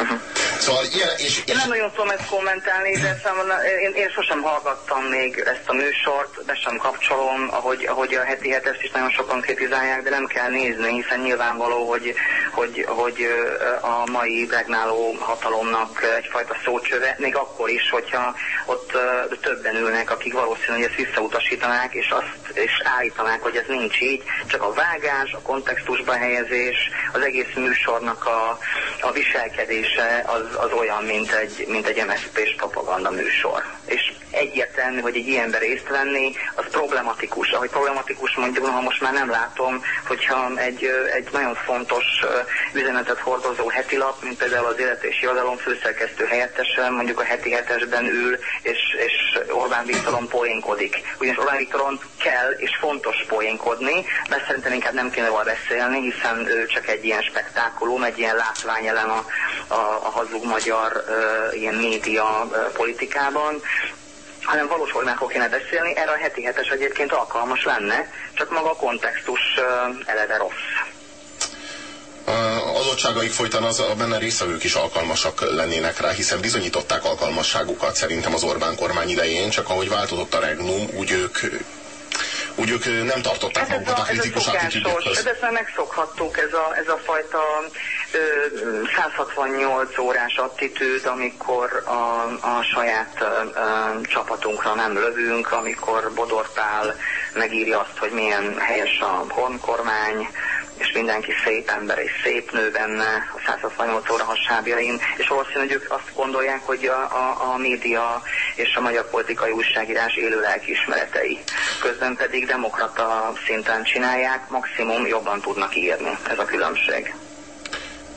Uh-huh. Szóval ilyen, és, és... Nem nagyon tudom ezt kommentálni, de számomra, én, én sosem hallgattam még ezt a műsort, be sem kapcsolom, ahogy, ahogy a heti hetest is nagyon sokan kritizálják, de nem kell nézni, hiszen nyilvánvaló, hogy, hogy, hogy a mai regnáló hatalomnak egyfajta szócsöve, még akkor is, hogyha ott többen ülnek, akik valószínűleg ezt visszautasítanák, és azt és állítanák, hogy ez nincs így, csak a vágás, a kontextusba helyezés, az egész műsornak a, a viselkedése az, az olyan, mint egy, mint egy MSZP-s propaganda műsor. És egyértelmű, hogy egy ilyenben részt venni, az problematikus. Ahogy problematikus mondjuk, ha most már nem látom, hogyha egy, egy nagyon fontos üzenetet hordozó heti lap, mint például az Élet és Jadalom főszerkesztő helyettesen, mondjuk a heti hetesben ül, és, és Orbán Viktoron poénkodik. Ugyanis Orbán Viktoron kell és fontos poénkodni, de szerintem inkább nem kéne róla beszélni, hiszen ő csak egy ilyen spektákulum, egy ilyen látványelem a, a, a hazug magyar uh, ilyen média politikában hanem valós formákról kéne beszélni, erre a heti hetes egyébként alkalmas lenne, csak maga a kontextus eleve rossz. Adottságaik folytán az, a benne részvevők is alkalmasak lennének rá, hiszen bizonyították alkalmasságukat szerintem az Orbán kormány idején, csak ahogy változott a regnum, úgy ők úgy ők nem tartották hát magukat a, a kritikus attitűdökhöz. Ez ezt már megszokhattuk, ez a, ez a fajta ö, 168 órás attitűd, amikor a, a saját ö, csapatunkra nem lövünk, amikor Bodor Pál megírja azt, hogy milyen helyes a honkormány, és mindenki szép ember és szép nő benne a 168 óra hasábjain, és valószínűleg ők azt gondolják, hogy a, a, a média és a magyar politikai újságírás élő lelkiismeretei. Közben pedig demokrata szinten csinálják, maximum jobban tudnak írni. Ez a különbség.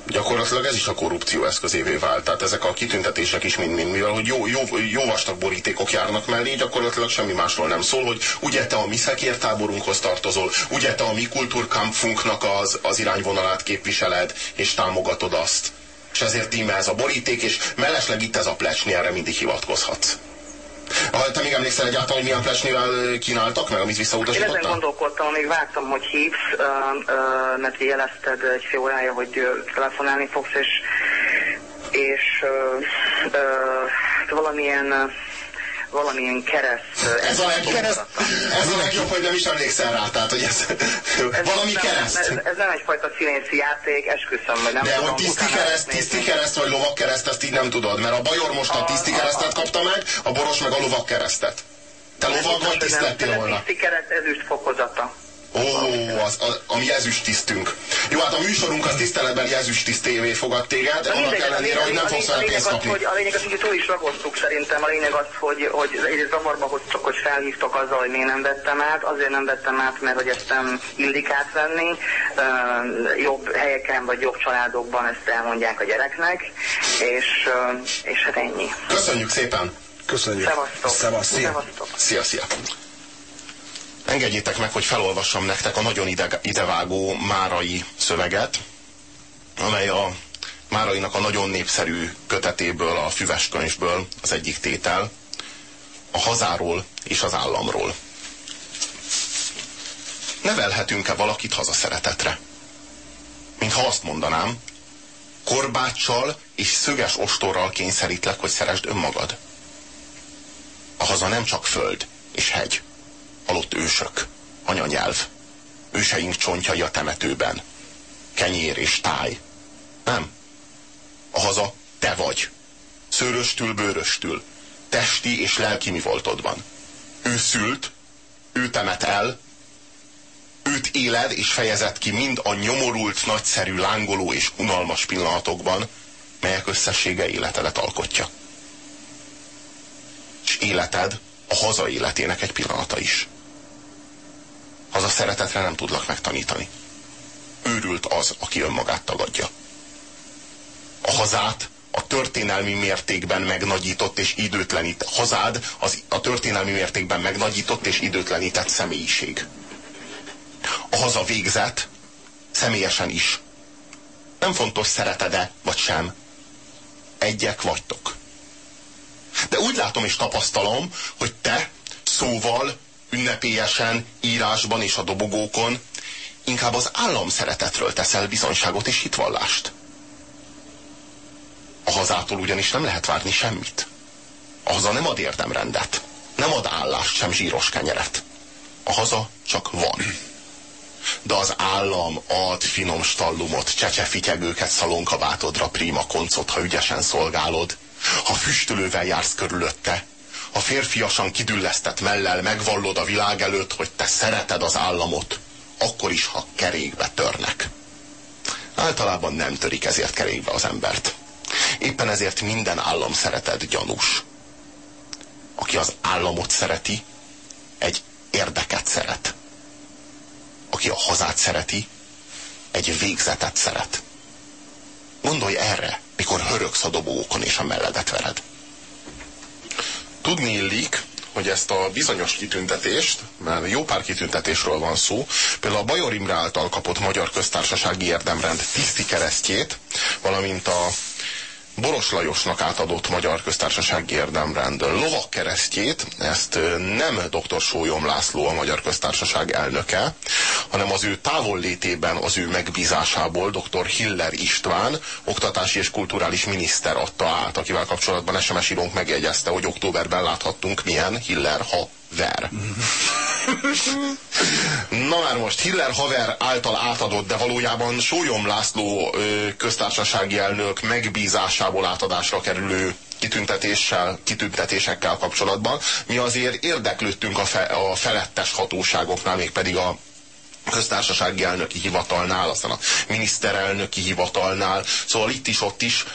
Gyakorlatilag ez is a korrupció eszközévé vált. Tehát ezek a kitüntetések is mind-mind, mivel hogy jó, jó, jó vastag borítékok járnak mellé, gyakorlatilag semmi másról nem szól, hogy ugye te a mi szekértáborunkhoz tartozol, ugye te a mi kultúrkampfunknak az, az irányvonalát képviseled, és támogatod azt. És ezért íme ez a boríték, és mellesleg itt ez a plecsni, erre mindig hivatkozhatsz. Ah, Te még emlékszel egyáltalán, hogy milyen flashnél kínáltak meg, amit Én ezen visszautasítottál? gondolkodtam, amíg vártam, hogy hívsz, mert jelezted egy fél órája, hogy telefonálni fogsz, és, és ö, ö, valamilyen valamilyen kereszt... Ez a legjobb, elfogadtam. ez a legjobb, hogy nem is emlékszel rá, tehát, hogy ez, Ez valami nem, kereszt. Ez, ez nem egyfajta színészi játék, esküszöm, hogy nem De tudom. hogy tiszti kereszt, tiszti kereszt vagy lovak kereszt, ezt így nem tudod, mert a Bajor most a A- tiszti a- keresztet kapta meg, a Boros meg a lovak keresztet. Te lovag vagy, tiszt lettél Ez volna. tiszti kereszt ezüst fokozata. Ó, az, az, a mi ezüst tisztünk. Jó, hát a műsorunk az tiszteletbeli ezüst tisztévé fogad téged, Na annak mindegy, a ellenére, hogy nem a fogsz vele a lényeg pénzt kapni. hogy A lényeg az, hogy túl is ragoztuk szerintem. A lényeg az, hogy, hogy egy zavarba hoztok, hogy felhívtok azzal, hogy miért nem vettem át. Azért nem vettem át, mert hogy ezt nem illik átvenni. Ö, jobb helyeken vagy jobb családokban ezt elmondják a gyereknek. És, ö, és hát ennyi. Köszönjük szépen! Köszönjük. Szevasztok. Szevasz, szia. Szevasztok. Szia, szia! Engedjétek meg, hogy felolvassam nektek a nagyon ide, idevágó Márai szöveget, amely a Márainak a nagyon népszerű kötetéből, a füves könyvből az egyik tétel, a hazáról és az államról. Nevelhetünk-e valakit hazaszeretetre? Mintha azt mondanám, korbáccsal és szöges ostorral kényszerítlek, hogy szeresd önmagad. A haza nem csak föld és hegy, halott ősök, anyanyelv, őseink csontjai a temetőben, kenyér és táj. Nem. A haza te vagy. Szőröstül, bőröstül, testi és lelki mi voltodban. Ő szült, ő temet el, őt éled és fejezed ki mind a nyomorult, nagyszerű, lángoló és unalmas pillanatokban, melyek összessége életedet alkotja. És életed a haza életének egy pillanata is. Haza szeretetre nem tudlak megtanítani. Őrült az, aki önmagát tagadja. A hazát a történelmi mértékben megnagyított és időtlenít. Hazád az a történelmi mértékben megnagyított és időtlenített személyiség. A haza végzet személyesen is. Nem fontos szeretede vagy sem. Egyek vagytok. De úgy látom és tapasztalom, hogy te szóval, ünnepélyesen, írásban és a dobogókon inkább az állam szeretetről teszel bizonyságot és hitvallást. A hazától ugyanis nem lehet várni semmit. A haza nem ad érdemrendet, nem ad állást, sem zsíros kenyeret. A haza csak van. De az állam ad finom stallumot, csecsefityegőket szalonkabátodra, prima koncot, ha ügyesen szolgálod. Ha füstölővel jársz körülötte, ha férfiasan kidüllesztett mellel megvallod a világ előtt, hogy te szereted az államot, akkor is, ha kerékbe törnek. Általában nem törik ezért kerékbe az embert. Éppen ezért minden állam szeretet gyanús. Aki az államot szereti, egy érdeket szeret. Aki a hazát szereti, egy végzetet szeret. Gondolj erre, mikor hörögsz a dobókon és a melledet vered. Tudni illik, hogy ezt a bizonyos kitüntetést, mert jó pár kitüntetésről van szó, például a Bajor Imre által kapott Magyar Köztársasági Érdemrend tiszti keresztjét, valamint a Boros Lajosnak átadott Magyar Köztársasági Érdemrend lovak keresztjét, ezt nem dr. Sólyom László, a Magyar Köztársaság elnöke, hanem az ő távollétében, az ő megbízásából dr. Hiller István, oktatási és kulturális miniszter adta át, akivel kapcsolatban SMS írónk megjegyezte, hogy októberben láthattunk milyen Hiller ha ver. Na már most Hiller Haver által átadott, de valójában Sólyom László köztársasági elnök megbízásából átadásra kerülő kitüntetéssel, kitüntetésekkel kapcsolatban. Mi azért érdeklődtünk a, fe, a felettes hatóságoknál, mégpedig a köztársasági elnöki hivatalnál, aztán a miniszterelnöki hivatalnál, szóval itt is, ott is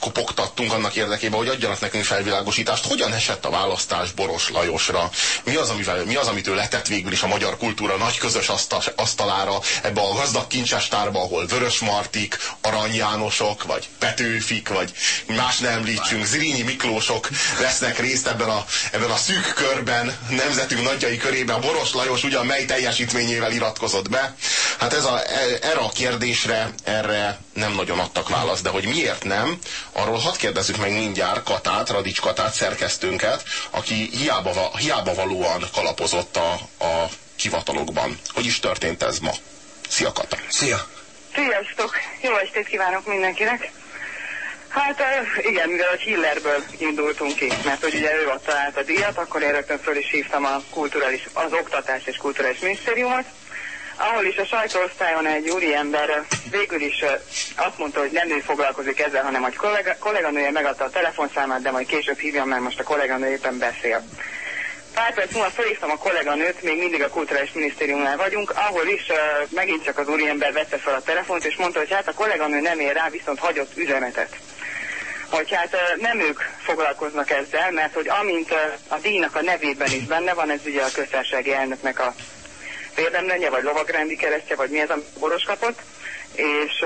kopogtattunk annak érdekében, hogy adjanak nekünk felvilágosítást, hogyan esett a választás Boros Lajosra, mi az, amivel, mi az amit ő letett végül is a magyar kultúra nagy közös asztal, asztalára, ebbe a gazdag kincsestárba, ahol Vörös Martik, Arany Jánosok, vagy Petőfik, vagy más ne említsünk, Zrínyi Miklósok vesznek részt ebben a, ebben a szűk körben, nemzetünk nagyjai körében, Boros Lajos ugyan mely teljesítményével iratkozott be. Hát ez a, e- erre a kérdésre, erre nem nagyon adtak választ, de hogy miért nem, arról hadd kérdezzük meg mindjárt Katát, Radics Katát, szerkesztőnket, aki hiába, hiába valóan kalapozott a, a hivatalokban. Hogy is történt ez ma? Szia Kata! Szia! Sziasztok! Jó estét kívánok mindenkinek! Hát igen, mivel a Hillerből indultunk ki, mert hogy ugye ő adta át a díjat, akkor én rögtön föl is hívtam a kulturális, az Oktatás és Kulturális Minisztériumot, ahol is a sajtóosztályon egy úriember végül is azt mondta, hogy nem ő foglalkozik ezzel, hanem a kollega, kolléganője megadta a telefonszámát, de majd később hívjam, mert most a kolléganő éppen beszél. Pár perc múlva felhívtam a kolléganőt, még mindig a Kulturális Minisztériumnál vagyunk, ahol is uh, megint csak az úriember vette fel a telefont, és mondta, hogy hát a kolléganő nem ér rá, viszont hagyott üzenetet hogy hát nem ők foglalkoznak ezzel, mert hogy amint a díjnak a nevében is benne van, ez ugye a köztársasági elnöknek a érdemlenye, vagy lovagrendi keresztje, vagy mi ez, a boros kapott, és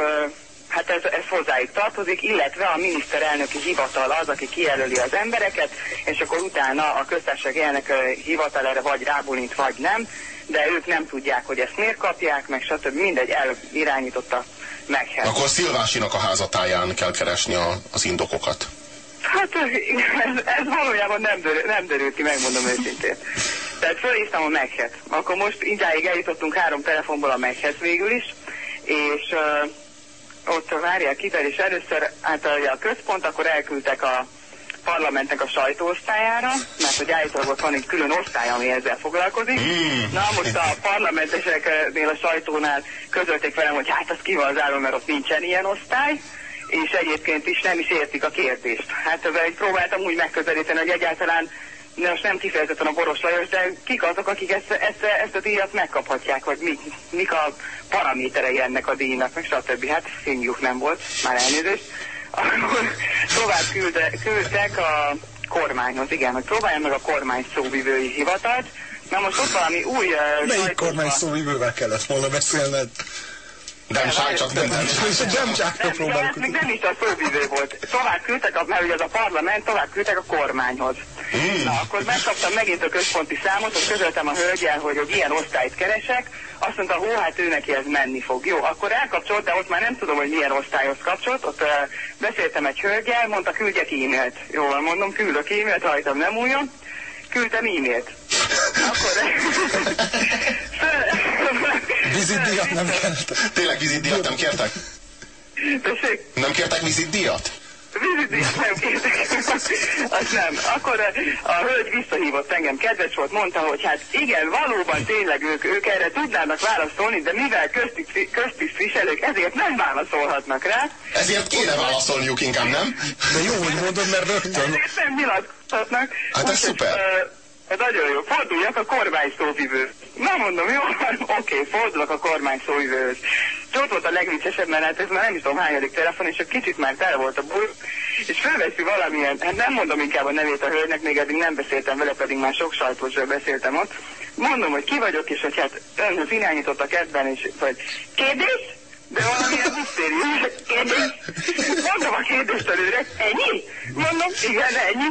hát ez, ez hozzájuk tartozik, illetve a miniszterelnöki hivatal az, aki kijelöli az embereket, és akkor utána a köztársasági elnök hivatal erre vagy rábulint, vagy nem, de ők nem tudják, hogy ezt miért kapják, meg stb. mindegy elirányította meghez. Akkor Szilvásinak a házatáján kell keresni a, az indokokat. Hát ez, ez valójában nem, derül, nem derült ki, megmondom őszintén. Tehát fölhívtam a meghet. Akkor most indáig eljutottunk három telefonból a meghez végül is, és uh, ott várják kivel, és először általában a központ, akkor elküldtek a parlamentnek a sajtóosztályára, mert hogy állítólag ott van egy külön osztály, ami ezzel foglalkozik. Mm. Na most a parlamenteseknél a sajtónál közölték velem, hogy hát az ki van zárva, mert ott nincsen ilyen osztály és egyébként is nem is értik a kérdést. Hát ezzel próbáltam úgy megközelíteni, hogy egyáltalán most nem kifejezetten a Boros Lajos, de kik azok, akik ezt, ezt, ezt a díjat megkaphatják, vagy mik, mik a paraméterei ennek a díjnak, meg stb. Hát fingjuk nem volt, már elnézést. Akkor tovább külde, küldtek a kormányhoz, igen, hogy próbálja meg a kormány szóvivői hivatalt. Na most ott valami új... Uh, Melyik kormány szóvivővel kellett volna beszélned? Nem csak, nem, nem, nem csak próbálkozunk. Még nem is a főviző volt. Tovább küldtek, mert ugye az a parlament, tovább küldtek a kormányhoz. Mm. Na, akkor megkaptam megint a központi számot, hogy közöltem a hölgyel, hogy, hogy ilyen osztályt keresek, azt mondta, hó, hát ő neki ez menni fog. Jó, akkor elkapcsolt, de ott már nem tudom, hogy milyen osztályhoz kapcsolt, ott uh, beszéltem egy hölgyel, mondta, küldjek e-mailt. Jó, mondom, küldök e-mailt, rajtam nem újon küldtem e-mailt. Akkor... Vizitdíjat nem kellett. Tényleg vizitdíjat nem kértek? Tessék? Nem kértek vizitdíjat? Vizitdíjat nem kértek. Azt nem. Akkor a hölgy visszahívott engem, kedves volt, mondta, hogy hát igen, valóban tényleg ők, ők erre tudnának válaszolni, de mivel köztisztviselők, ezért nem válaszolhatnak rá. Ezért kéne válaszolniuk inkább, nem? De jó, hogy mondod, mert rögtön. Nem nyilatkozhatnak. Hát ez szuper. Hát nagyon jó. Forduljak a kormány szóvivő. Na mondom, jó, oké, fordulok a kormány szóvivőhöz. És ott volt a legviccesebb, mert hát ez már nem is tudom hányadik telefon, és csak kicsit már tele volt a bul, és fölveszi valamilyen, hát nem mondom inkább a nevét a hölgynek, még eddig nem beszéltem vele, pedig már sok sajtósról beszéltem ott. Mondom, hogy ki vagyok, és hogy hát önhöz irányítottak ebben, és hogy kérdés? De valamilyen misztérium kérdés. Mondom a kérdést előre, ennyi? Mondom, igen, ennyi.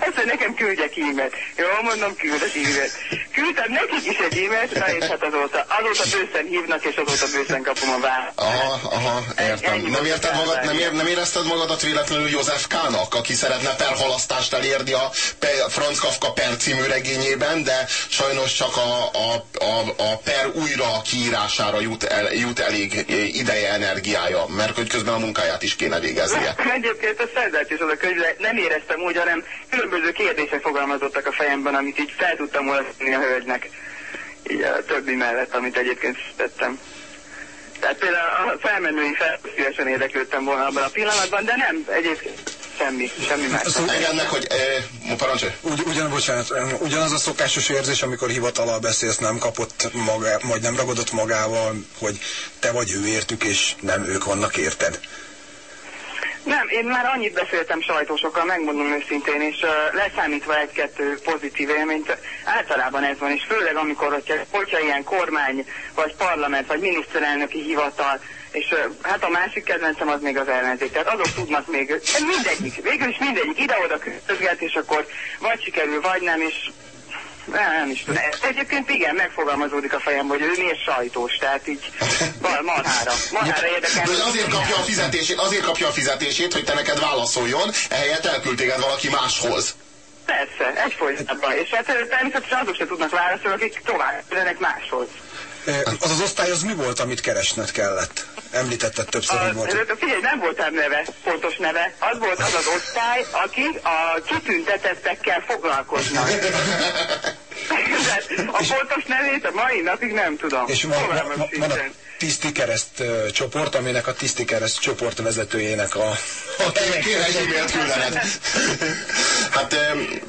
Azt mondja, nekem küldjek e-mailt. Jó, mondom, küldök e-mailt. Küldtem nekik is egy e-mailt, na és hát azóta, azóta bőszen hívnak, és azóta bőszen kapom a választ. Aha, aha, értem. Nem, érted magad, nem, ér, nem érezted magadat véletlenül József K-nak, aki szeretne perhalasztást elérni a Franz Kafka per című regényében, de sajnos csak a, a, a, a per újra kiírására jut, el, jut elég ideje, energiája, mert hogy közben a munkáját is kéne végeznie. Egyébként a szerzett is az a könyv, nem éreztem úgy, hanem különböző kérdések fogalmazottak a fejemben, amit így fel tudtam volna a hölgynek. Így a többi mellett, amit egyébként tettem. Tehát például a felmenői felszívesen érdeklődtem volna abban a pillanatban, de nem, egyébként semmi, semmi más. Szóval engednek, hogy e, parancsolj. Ugy, ugyan, bocsánat, ugyanaz a szokásos érzés, amikor hivatalal beszélsz, nem kapott maga, vagy nem ragadott magával, hogy te vagy ő értük, és nem ők vannak érted. Nem, én már annyit beszéltem sajtósokkal, megmondom őszintén, és uh, leszámítva egy-kettő pozitív élményt, általában ez van, és főleg amikor, hogyha, hogyha ilyen kormány, vagy parlament, vagy miniszterelnöki hivatal, és uh, hát a másik kedvencem az még az ellenzék, tehát azok tudnak még, mindegyik, végül is mindegyik ide-oda közget, és akkor vagy sikerül, vagy nem, és Nem is tudom. Egyébként igen, megfogalmazódik a fejem, hogy ő miért sajtós, tehát így mar- marhára. Marhára érdekel. De azért kapja a fizetését, azért kapja a fizetését, hogy te neked válaszoljon, ehelyett elküld téged valaki máshoz. Persze, egyfolytában. És hát ö, természetesen azok se tudnak válaszolni, akik tovább küldenek máshoz. Az az osztály az mi volt, amit keresned kellett? Említetted többször, hogy Az, volt. figyelj, nem voltam neve, pontos neve. Az volt az az osztály, aki a kitüntetettekkel foglalkoznak. Tehát a pontos nevét a mai napig nem tudom. És van, van, Fogalmam van, van a sincsen. Tiszti Kereszt csoport, aminek a Tiszti Kereszt csoport vezetőjének a... a Kéne egy e-mailt küldened. Hát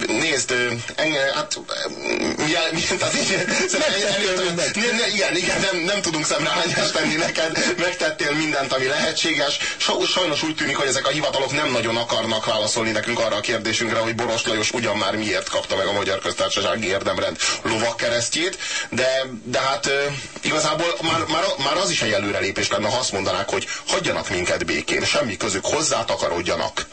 nézd, ö, engem, hát milyen, tehát így, igen, igen, nem, nem tudunk szemrehányást tenni neked, megtettél mindent, ami lehetséges. Sa- Sajnos úgy tűnik, hogy ezek a hivatalok nem nagyon akarnak válaszolni nekünk arra a kérdésünkre, hogy Boros Lajos ugyan már miért kapta meg a Magyar Köztársasági Érdemrend lovakkeresztjét, de, de hát igazából már, már, már az is egy előrelépés lenne, ha azt mondanák, hogy hagyjanak minket békén, semmi közük hozzá, takarodjanak.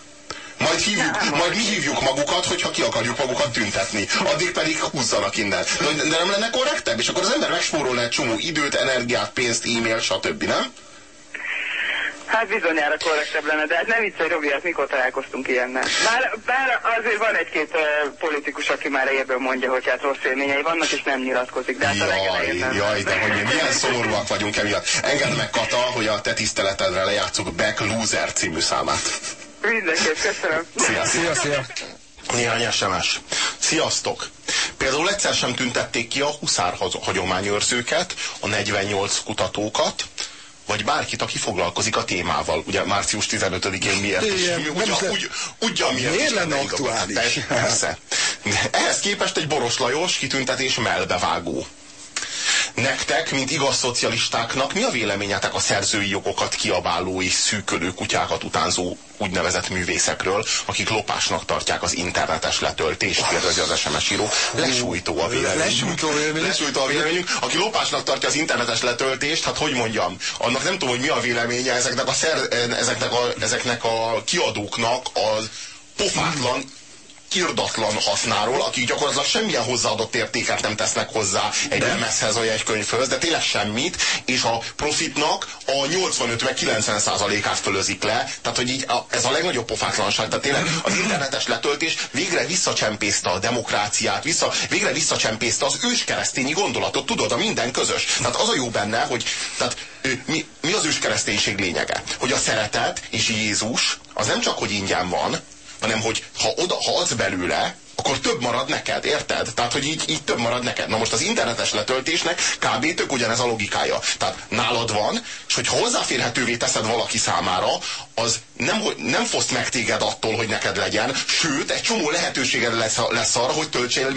Majd, hívjuk, majd mi hívjuk magukat, hogyha ki akarjuk magukat tüntetni. Addig pedig húzzanak innen. De, de nem lenne korrektebb? És akkor az ember megspórolna egy csomó időt, energiát, pénzt, e-mail, stb. Nem? Hát bizonyára korrektebb lenne, de hát nem viccelj, Robi, hát mikor találkoztunk ilyennel. Bár, bár azért van egy-két uh, politikus, aki már ebből mondja, hogy hát rossz élményei vannak, és nem nyilatkozik, de hát Jaj, nem. jaj, de hogy milyen szomorúak vagyunk emiatt. Engedd meg, Kata, hogy a te tiszteletedre lejátszuk Back Loser című számát. Mindenképp, köszönöm. Szia, Szia, szia! Néhány SMS. Sziasztok! Például egyszer sem tüntették ki a huszár hagyományőrzőket, a 48 kutatókat, vagy bárkit, aki foglalkozik a témával. Ugye március 15-én miért is? Ugyan, úgy, ugyan miért Miért lenne igazad? aktuális? Persze. Ehhez képest egy Boros Lajos kitüntetés melbevágó. Nektek, mint igaz szocialistáknak, mi a véleményetek a szerzői jogokat kiabáló és szűkölő kutyákat utánzó úgynevezett művészekről, akik lopásnak tartják az internetes letöltést, kérdezi az SMS író. Lesújtó a véleményünk. Lesújtó a véleményünk. Lesújtó a véleményünk. Aki lopásnak tartja az internetes letöltést, hát hogy mondjam, annak nem tudom, hogy mi a véleménye ezeknek a, szer, ezeknek a, ezeknek a kiadóknak a pofátlan irdatlan hasznáról, akik gyakorlatilag semmilyen hozzáadott értéket nem tesznek hozzá egy lemezhez vagy egy könyvhöz, de tényleg semmit, és a profitnak a 85-90 százalékát fölözik le, tehát hogy így a, ez a legnagyobb pofátlanság, tehát tényleg az internetes letöltés végre visszacsempészte a demokráciát, vissza, végre visszacsempészte az őskeresztényi gondolatot, tudod, a minden közös. Tehát az a jó benne, hogy tehát, mi, mi az őskereszténység lényege? Hogy a szeretet és Jézus az nem csak, hogy ingyen van, hanem hogy ha, oda, ha adsz belőle, akkor több marad neked, érted? Tehát, hogy így, így több marad neked. Na most az internetes letöltésnek kb. tök ugyanez a logikája. Tehát nálad van, és hogyha hozzáférhetővé teszed valaki számára, az nem, hogy- nem foszt meg téged attól, hogy neked legyen, sőt, egy csomó lehetőséged lesz, lesz arra, hogy töltsél,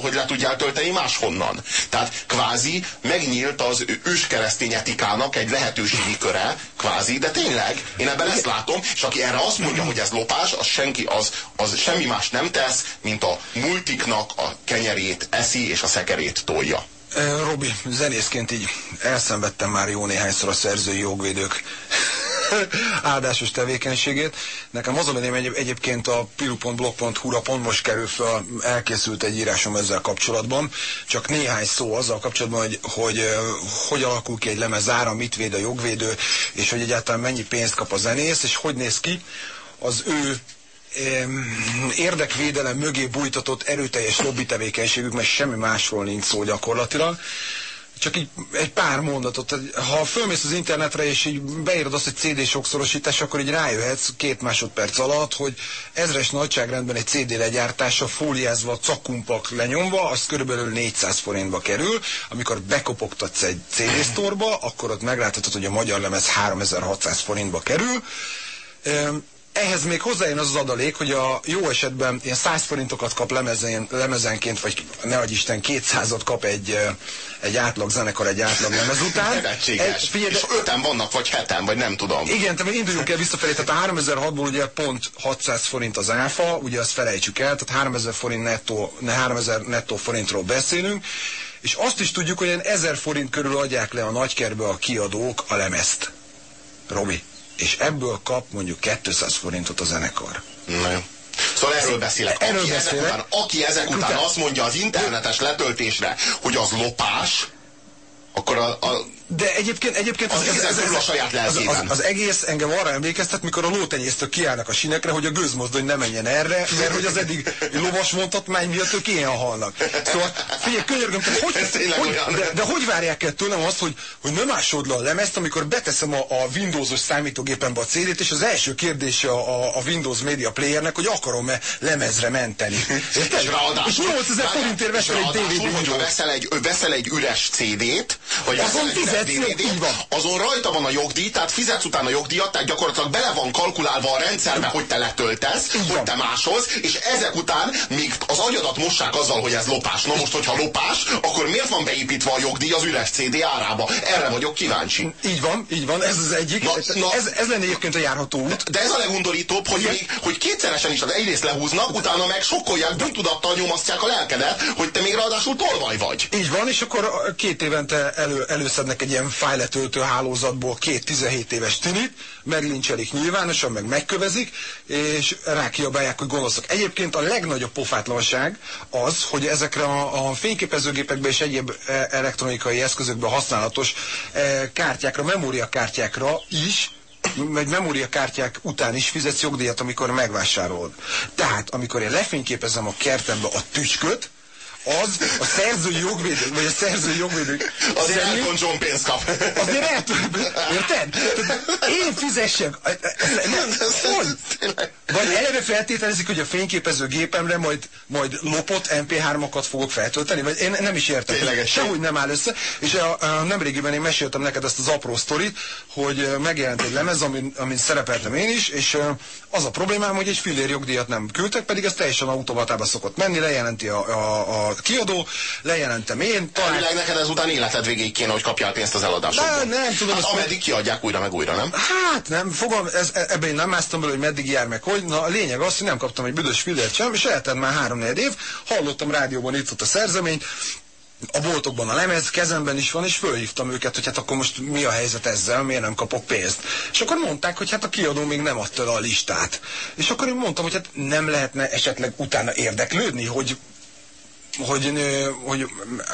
hogy le tudjál tölteni máshonnan. Tehát kvázi megnyílt az őskeresztény etikának egy lehetőségi köre, kvázi, de tényleg, én ebben ezt látom, és aki erre azt mondja, hogy ez lopás, az senki, az, az semmi más nem tesz, mint a multiknak a kenyerét eszi és a szekerét tolja. Robi, zenészként így elszenvedtem már jó néhányszor a szerzői jogvédők áldásos tevékenységét. Nekem az a egyébként a pilu.blog.hu-ra pont most kerül fel, elkészült egy írásom ezzel kapcsolatban, csak néhány szó azzal kapcsolatban, hogy hogy, hogy alakul ki egy lemez ára, mit véd a jogvédő, és hogy egyáltalán mennyi pénzt kap a zenész, és hogy néz ki az ő érdekvédelem mögé bújtatott erőteljes lobby tevékenységük, mert semmi másról nincs szó gyakorlatilag. Csak így egy pár mondatot. Ha fölmész az internetre, és így beírod azt, hogy CD sokszorosítás, akkor így rájöhetsz két másodperc alatt, hogy ezres nagyságrendben egy CD legyártása fóliázva, cakumpak lenyomva, az körülbelül 400 forintba kerül. Amikor bekopogtatsz egy CD sztorba, akkor ott megláthatod, hogy a magyar lemez 3600 forintba kerül. Ehhez még hozzájön az az adalék, hogy a jó esetben ilyen 100 forintokat kap lemezen, lemezenként, vagy ne adj Isten 200-ot kap egy, egy átlag zenekar egy átlag lemez után. Egy, figyelj, és öten vannak, vagy heten, vagy nem tudom. igen, tehát induljunk el visszafelé, tehát a 3006-ból ugye pont 600 forint az áfa, ugye azt felejtsük el, tehát 3000 forint nettó, ne 3000 nettó forintról beszélünk, és azt is tudjuk, hogy ilyen 1000 forint körül adják le a nagykerbe a kiadók a lemezt. Robi. És ebből kap mondjuk 200 forintot a zenekar. Na jó. Szóval erről beszélek. Erről aki, ezek beszélek. után, aki ezek Után- azt mondja az internetes letöltésre, hogy az lopás, akkor a, a, De egyébként, egyébként Az egész fölül a saját az, lelkében. az, az, egész engem arra emlékeztet, mikor a lótenyésztők kiállnak a sinekre, hogy a gőzmozdony ne menjen erre, mert hogy az eddig lovas mondhatmány miatt ők ilyen halnak. Szóval figyelj, könyörgöm, te hogy, Ez hogy, de, de, hogy várják el tőlem azt, hogy, hogy nem ásod le a lemezt, amikor beteszem a, a Windowsos számítógépembe a CD-t, és az első kérdése a, a, a Windows Media Playernek, hogy akarom-e lemezre menteni. Érted? és ráadásul, és 8000 forintért veszel egy ráadásul, DVD hogyha Windows. veszel egy, veszel egy üres CD-t, vagy Azon így van. DVD-t, azon rajta van a jogdíj, tehát fizetsz utána a jogdíjat, tehát gyakorlatilag bele van kalkulálva a rendszerbe, hogy te letöltesz, Így hogy te másolsz, és ezek után még az agyadat mossák azzal, hogy ez lopás. Na most, hogyha lopás, akkor miért van beépítve a jogdíj az üres CD árába? Erre vagyok kíváncsi. Így van, így van, ez az egyik. Na, na. ez, ez lenne egyébként a járható út. De ez a legundorítóbb, hogy, még, hogy kétszeresen is az egyrészt lehúznak, utána meg sokkolják, bűntudattal nyomasztják a lelkedet, hogy te még ráadásul tolvaj vagy. Így van, és akkor két évente elő, előszednek egy ilyen fájletöltő hálózatból két 17 éves tinit, meglincselik nyilvánosan, meg megkövezik, és rákiabálják, hogy gonoszak. Egyébként a legnagyobb pofátlanság az, hogy ezekre a, a fényképezőgépekbe és egyéb e, elektronikai eszközökben használatos e, kártyákra, memóriakártyákra is meg memóriakártyák után is fizetsz jogdíjat, amikor megvásárolod. Tehát, amikor én lefényképezem a kertembe a tücsköt, az a szerzői jogvédő, vagy a szerzői Azért szerint- Elton John pénzt kap. Azért el Érted? Tehát Én fizessek. Hogy? Vagy eleve feltételezik, hogy a fényképező gépemre majd, majd lopott MP3-okat fogok feltölteni? Vagy én nem is értem. Tényleg, Sehogy nem áll össze. És a, a, nemrégiben én meséltem neked ezt az apró sztorit, hogy megjelent egy lemez, amin, amin szerepeltem én is, és az a problémám, hogy egy fillér jogdíjat nem küldtek, pedig ez teljesen automatába szokott menni, lejelenti a, a, a kiadó, lejelentem én, talán Elvileg neked ezután életed végéig kéne, hogy kapjál pénzt az eladásokból. De nem tudom, hát, ameddig kiadják újra meg újra, nem? Hát nem, fogom, ez, ebben én nem másztam bele, hogy meddig jár meg, hogy. Na, a lényeg az, hogy nem kaptam egy büdös fillért sem, és eltelt már három év, hallottam rádióban itt ott a szerzeményt, a boltokban a lemez, kezemben is van, és fölhívtam őket, hogy hát akkor most mi a helyzet ezzel, miért nem kapok pénzt. És akkor mondták, hogy hát a kiadó még nem adta le a listát. És akkor én mondtam, hogy hát nem lehetne esetleg utána érdeklődni, hogy hogy, hogy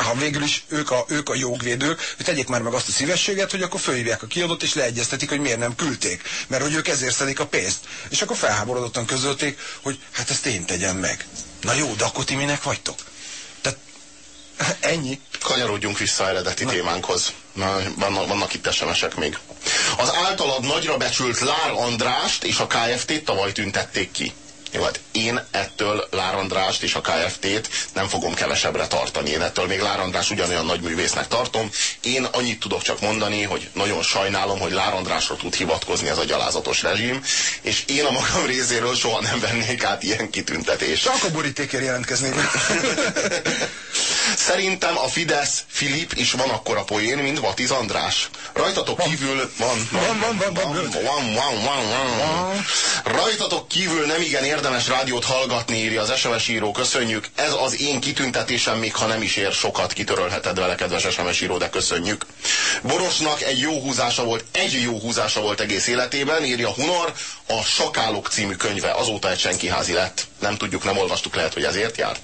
ha végül is ők a, ők a jogvédők, hogy tegyék már meg azt a szívességet, hogy akkor fölhívják a kiadót, és leegyeztetik, hogy miért nem küldték. Mert hogy ők ezért szedik a pénzt. És akkor felháborodottan közölték, hogy hát ezt én tegyem meg. Na jó, de akkor ti minek vagytok? Tehát ennyi. Kanyarodjunk vissza eredeti témánkhoz. Na, vannak, vannak itt SMS-ek még. Az általad nagyra becsült Lár Andrást és a KFT-t tavaly tüntették ki. Jó, hát én ettől Lár Andrást és a KFT-t nem fogom kevesebbre tartani. Én ettől még Lár András ugyanolyan nagy művésznek tartom. Én annyit tudok csak mondani, hogy nagyon sajnálom, hogy Lár Andrásra tud hivatkozni ez a gyalázatos rezsim, és én a magam részéről soha nem vennék át ilyen kitüntetést. Csak a borítékért jelentkeznék. Szerintem a Fidesz Filip is van akkora poén, mint Vatiz András. Rajtatok kívül van. Van, van, van, van, van, van, van, van, van. Rajtatok kívül nem igen érdemes rádiót hallgatni, írja az SMS író. Köszönjük. Ez az én kitüntetésem, még ha nem is ér sokat, kitörölheted vele, kedves SMS író, de köszönjük. Borosnak egy jó húzása volt, egy jó húzása volt egész életében, írja Hunor, a Sakálok című könyve azóta egy senkiházi lett. Nem tudjuk, nem olvastuk, lehet, hogy ezért járt.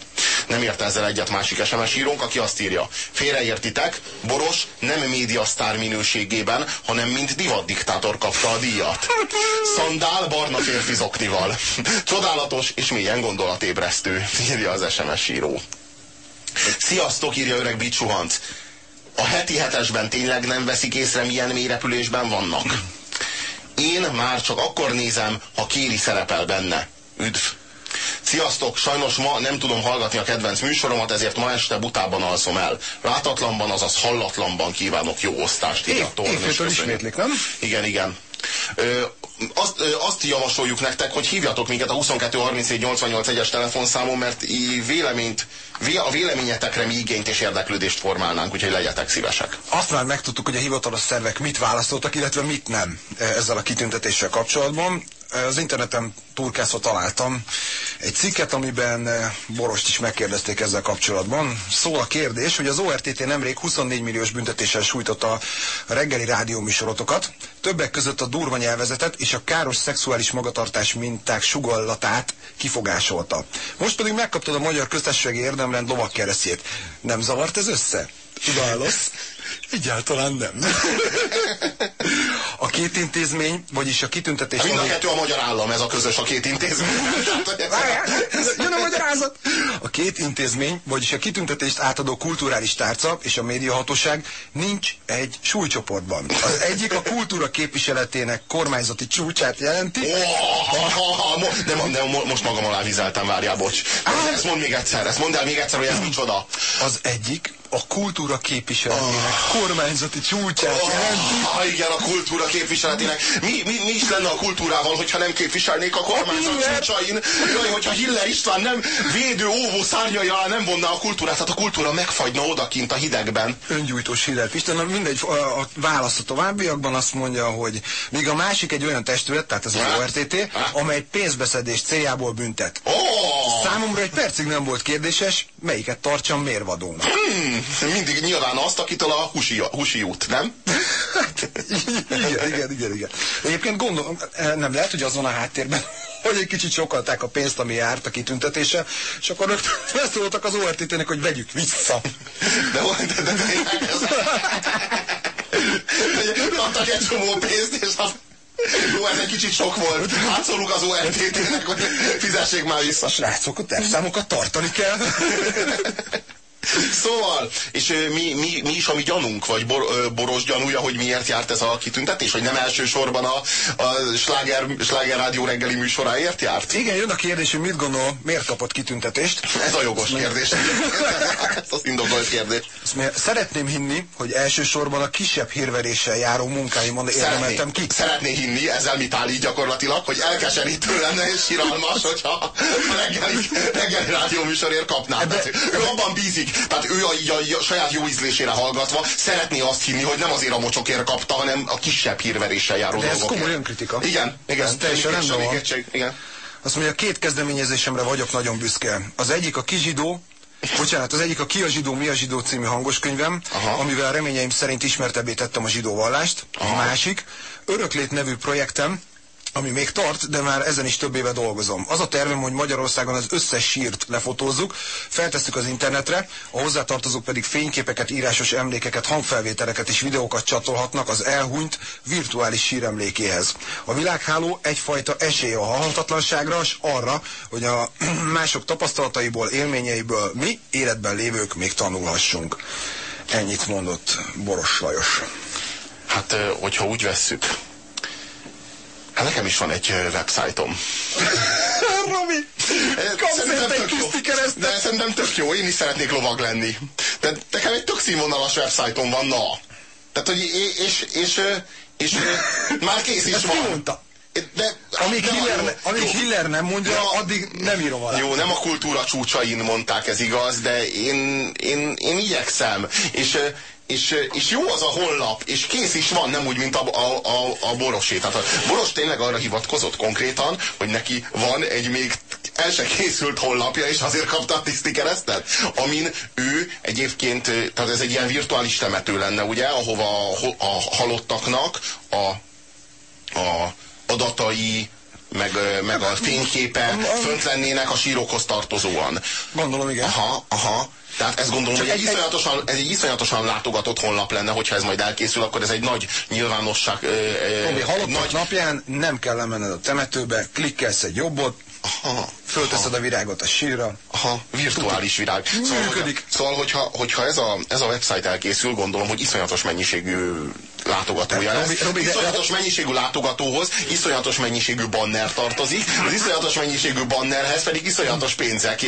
Nem ért ezzel egyet másik SMS írónk, aki azt írja. Félreértitek, Boros nem médiasztár minőségében, hanem mint divatdiktátor kapta a díjat. Szandál barna férfi zoknival. Csodálatos és mélyen gondolatébresztő, írja az SMS író. Sziasztok, írja öreg Bicsuhanc. A heti hetesben tényleg nem veszik észre, milyen mélyrepülésben vannak. Én már csak akkor nézem, ha Kéri szerepel benne. Üdv! Sziasztok, sajnos ma nem tudom hallgatni a kedvenc műsoromat, ezért ma este butában alszom el. Látatlanban, azaz hallatlanban kívánok jó osztást. Év- köszönjük. ismétlik, nem? Igen, igen. Azt, azt javasoljuk nektek, hogy hívjatok minket a 22 37 88 egyes telefonszámon, mert véleményt, vé, a véleményetekre mi igényt és érdeklődést formálnánk, úgyhogy legyetek szívesek. Azt már megtudtuk, hogy a hivatalos szervek mit választottak, illetve mit nem e, ezzel a kitüntetéssel kapcsolatban. Az interneten turkászva találtam egy cikket, amiben eh, Borost is megkérdezték ezzel kapcsolatban. Szól a kérdés, hogy az ORTT nemrég 24 milliós büntetéssel sújtotta a reggeli rádióműsorotokat, többek között a durva nyelvezetet és a káros szexuális magatartás minták sugallatát kifogásolta. Most pedig megkaptad a Magyar Köztársasági Érdemrend lovakkeresztjét. Nem zavart ez össze? Tudálsz? Egyáltalán nem. Két intézmény, vagyis a kitüntetés... Mind a kettő a magyar állam, ez a közös a két intézmény. Jön a magyarázat! A két intézmény, vagyis a kitüntetést átadó kulturális tárca és a médiahatóság nincs egy súlycsoportban. Az egyik a kultúra képviseletének kormányzati csúcsát jelenti. De, de most magam alá vizeltem, várjál, bocs. Ezt mondd még egyszer, ezt mondd el még egyszer, hogy ez micsoda. Az egyik a kultúra képviseletének oh. kormányzati csúcsát oh. jelenti. Ah, igen, a kultúra képviseletének. Mi, mi, mi is lenne a kultúrával, hogyha nem képviselnék a kormányzat csúcsain? Jaj, hogyha Hiller István nem védő, óvó szárnyai alá nem vonná a kultúrát, hát a kultúra megfagyna odakint a hidegben. Öngyújtós Hiller Isten, mindegy, a, a válasz a továbbiakban azt mondja, hogy míg a másik egy olyan testület, tehát ez az ORTT, amely pénzbeszedés céljából büntet. Oh. Számomra egy percig nem volt kérdéses, melyiket tartsam mérvadónak. Hmm mindig nyilván azt, akitől a husi, husi út, nem? igen, igen, igen, igen. Egyébként gondolom, nem lehet, hogy az van a háttérben, hogy egy kicsit sokalták a pénzt, ami járt a kitüntetése, és akkor rögtön beszóltak az ORTT-nek, hogy vegyük vissza. De, de, de, de, de adtak egy csomó pénzt, és azt jó, ez egy kicsit sok volt. Átszólunk az ORTT-nek, hogy fizessék már vissza. Srácok, a tervszámokat tartani kell. Szóval, és mi, mi, mi is a mi gyanunk, vagy bor, Boros gyanúja, hogy miért járt ez a kitüntetés, hogy nem elsősorban a, a sláger, sláger rádió reggeli műsoráért járt? Igen, jön a kérdés, hogy mit gondol, miért kapott kitüntetést? Ez a jogos kérdés. ez az indokolt kérdés. Szeretném hinni, hogy elsősorban a kisebb hírveréssel járó munkáimon érdemeltem ki. Szeretné hinni, ezzel mit állít gyakorlatilag, hogy elkeserítő lenne és síralmas, hogyha a reggeli, reggeli rádió műsorért kapná. De, ő abban bízik, tehát ő a, a, a saját jó ízlésére hallgatva szeretné azt hinni, hogy nem azért a mocsokért kapta, hanem a kisebb hírveréssel járó De ez komoly önkritika. Igen, igen. Ez teljesen rendben van. Igen. Azt mondja, két kezdeményezésemre vagyok nagyon büszke. Az egyik a kizsidó, Bocsánat, az egyik a Ki a zsidó, mi a zsidó című hangoskönyvem, Aha. amivel reményeim szerint ismertebbé tettem a zsidó vallást. A másik, Öröklét nevű projektem, ami még tart, de már ezen is több éve dolgozom. Az a tervem, hogy Magyarországon az összes sírt lefotózzuk, feltesszük az internetre, a hozzátartozók pedig fényképeket, írásos emlékeket, hangfelvételeket és videókat csatolhatnak az elhunyt virtuális síremlékéhez. A világháló egyfajta esély a halhatatlanságra, és arra, hogy a mások tapasztalataiból, élményeiből mi életben lévők még tanulhassunk. Ennyit mondott Boros Lajos. Hát, hogyha úgy vesszük, Hát nekem is van egy websájtom. Robi, kapsz egy kis De szerintem tök jó, én is szeretnék lovag lenni. De nekem egy tök színvonalas websájtom van, na. Tehát, hogy és, és, és, és, már kész is van. Mondta. De, amíg, de, Hiller, ne, amíg jó, Hiller nem mondja, a, addig nem írom alá. Jó, nem a kultúra csúcsain mondták, ez igaz, de én, én, én igyekszem. És és, és jó az a honlap, és kész is van, nem úgy, mint a, a, a, a borosé. Tehát a boros tényleg arra hivatkozott konkrétan, hogy neki van egy még el se készült honlapja, és azért kapta a tiszti keresztet, amin ő egyébként, tehát ez egy ilyen virtuális temető lenne, ugye, ahova a, a halottaknak a, a adatai, meg, meg a fényképe fönt lennének a sírokhoz tartozóan. Gondolom, igen. Aha, aha. Tehát ezt gondolom, Csak hogy egy, egy, iszonyatosan, ez egy iszonyatosan látogatott honlap lenne, hogyha ez majd elkészül, akkor ez egy nagy nyilvánosság. Robi, halottak nagy... napján nem kell lemenned a temetőbe, klikkelsz egy jobbot, Aha, fölteszed aha. a virágot a sírra. Aha, virtuális virág. Szóval, Működik. Hogyha, szóval hogyha, hogyha ez, a, ez a website elkészül, gondolom, hogy iszonyatos mennyiségű látogatója lesz. Robi, Robi, iszonyatos mennyiségű látogatóhoz iszonyatos mennyiségű banner tartozik, az iszonyatos mennyiségű bannerhez pedig iszonyatos pénzek e,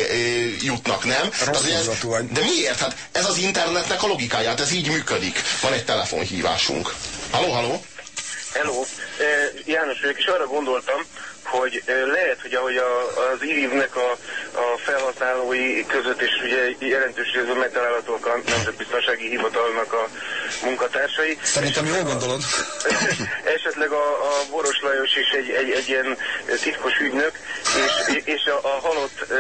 jutnak, nem? ez, de miért? Hát ez az internetnek a logikáját, ez így működik. Van egy telefonhívásunk. Halló, halló? Hello, János vagyok, és arra gondoltam, hogy lehet, hogy ahogy a, az IRIV-nek a, a felhasználói között, és ugye jelentős részben megtalálhatók a Nemzetbiztonsági Hivatalnak a munkatársai. Szerintem jól gondolod. Esetleg a, a Boros Lajos is egy, egy, egy ilyen titkos ügynök, és, és a, a halott ö,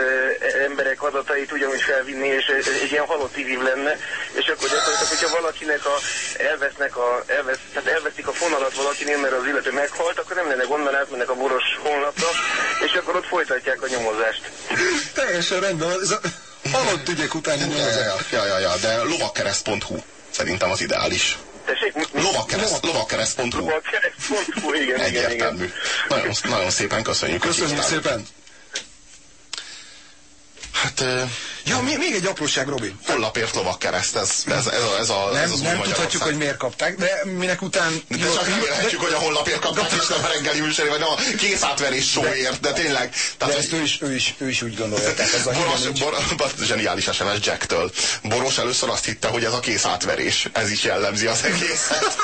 emberek adatait ugyanúgy felvinni, és egy, egy ilyen halott ivib lenne, és akkor gyakorlatilag, hogyha valakinek a, elvesznek a, elvesz, tehát elveszik a fonalat valakinél, mert az illető meghalt, akkor nem lenne gond, mert átmennek a Boros honlapra, és akkor ott folytatják a nyomozást. Teljesen rendben. Ez a halott ügyek utáni Ja, nyomozás. ja, ja, ja, ja, de lovakkereszt.hu szerintem az ideális. Lovakkereszt, lovakkereszt.hu Lovakkereszt.hu, igen, igen, igen. Egyértelmű. Nagyon, nagyon szépen köszönjük. Köszönjük szépen. Hát Ja, még, még egy apróság, Robi. honlapért lovakkereszt, ez, ez, ez, a, ez, a, Nem, ez az nem tudhatjuk, hogy miért kapták, de minek után... De csak remélhetjük, hogy a honlapért kapták, és nem a reggeli műsoré, vagy nem a kész átverés showért, de tényleg. Tehát, De ezt ő is, ő, is, ő is úgy gondolja, tehát ez a Boros, nincs. bor, bor, zseniális SMS Jacktől. Boros először azt hitte, hogy ez a kész átverés. Ez is jellemzi az egészet.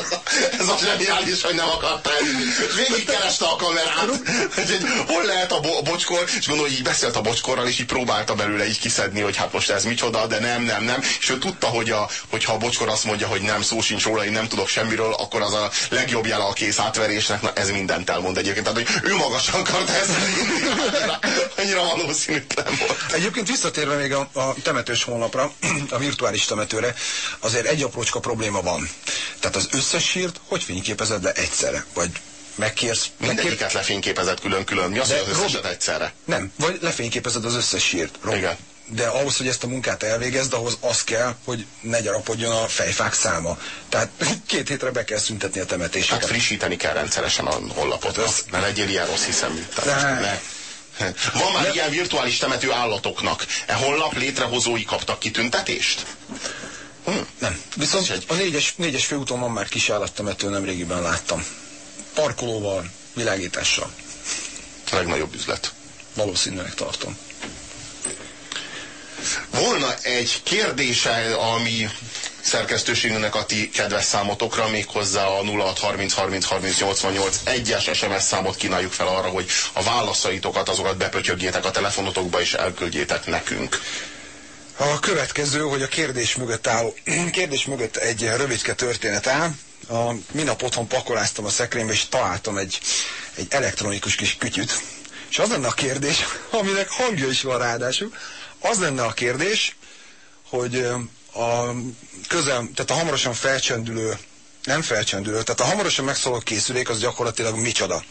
ez, a, ez a zseniális, hogy nem akarta. És végig kereste a kamerát, hogy hol lehet a, bo, bocskor, és gondolom, hogy így beszélt a bocskorral, és így próbálta belőle így kiszedni, hogy hát most ez micsoda, de nem, nem, nem. És ő tudta, hogy a, hogyha a bocskor azt mondja, hogy nem, szó sincs róla, én nem tudok semmiről, akkor az a legjobb jele a kész átverésnek, na ez mindent elmond egyébként. Tehát, hogy ő magasan akarta ezt annyira, annyira valószínűtlen volt. Egyébként visszatérve még a, a temetős honlapra, a virtuális temetőre, azért egy aprócska probléma van. Tehát az összes sírt hogy fényképezed le egyszerre? Vagy megkérsz... megkér... Mindegyiket lefényképezett külön-külön. Mi az, hogy az összeset Robi- egyszerre? Nem, vagy lefényképezed az összes sírt. Robi. Igen. De ahhoz, hogy ezt a munkát elvégezd, ahhoz az kell, hogy ne gyarapodjon a fejfák száma. Tehát két hétre be kell szüntetni a temetéseket. Hát frissíteni kell rendszeresen a honlapot. Hát az- Ne legyél ilyen rossz hiszemű. Tehát ne. Van már ilyen virtuális temető állatoknak. E honlap létrehozói kaptak kitüntetést? Hm. Nem. Viszont Ez egy- a négyes, négyes főúton van már kis állattemető, nemrégiben láttam. Parkolóval, világítással. A legnagyobb üzlet. Valószínűleg tartom. Volna egy kérdése, ami szerkesztőségünknek a ti kedves számotokra, méghozzá a 0630 30 30 88 egyes SMS számot kínáljuk fel arra, hogy a válaszaitokat, azokat bepötyögjétek a telefonotokba és elküldjétek nekünk. A következő, hogy a kérdés mögött áll, kérdés mögött egy rövidke történet áll. A, minap otthon pakoláztam a szekrénybe, és találtam egy, egy elektronikus kis kütyüt. És az lenne a kérdés, aminek hangja is van ráadásul, az lenne a kérdés, hogy a közel, tehát a hamarosan felcsendülő, nem felcsendülő, tehát a hamarosan megszóló készülék az gyakorlatilag micsoda.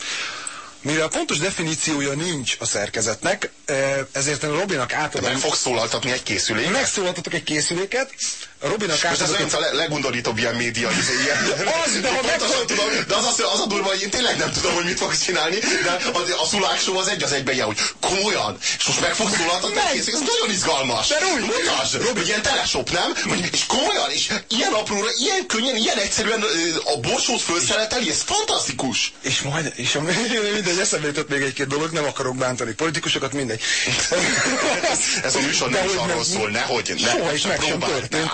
Mivel pontos definíciója nincs a szerkezetnek, eh, ezért én Robinak átadom... Meg fogsz szólaltatni egy készüléket? Megszólaltatok egy készüléket, Robinak Most ez olyan, a le- legundorítóbb ilyen média, izé, ilyen. Az, de ha megszól- tudom, de az, az, az a durva, hogy én tényleg nem tudom, hogy mit fogsz csinálni, de a, a szulák show az egy az egyben ilyen, hogy komolyan, és most meg fogsz szólaltatni egy készüléket, ez nagyon izgalmas. De Robi- Mutasd, Robi, ilyen teleshop, nem? Hogy, és komolyan, és ilyen apróra, ilyen könnyen, ilyen egyszerűen a borsót felszeleteli, ez fantasztikus. És majd, és a, mindegy, eszembe jutott még egy-két dolog, nem akarok bántani politikusokat, mindegy. Ez a műsor nem is hogy arról nem- szól, nehogy, ne, Soha is meg sem történt.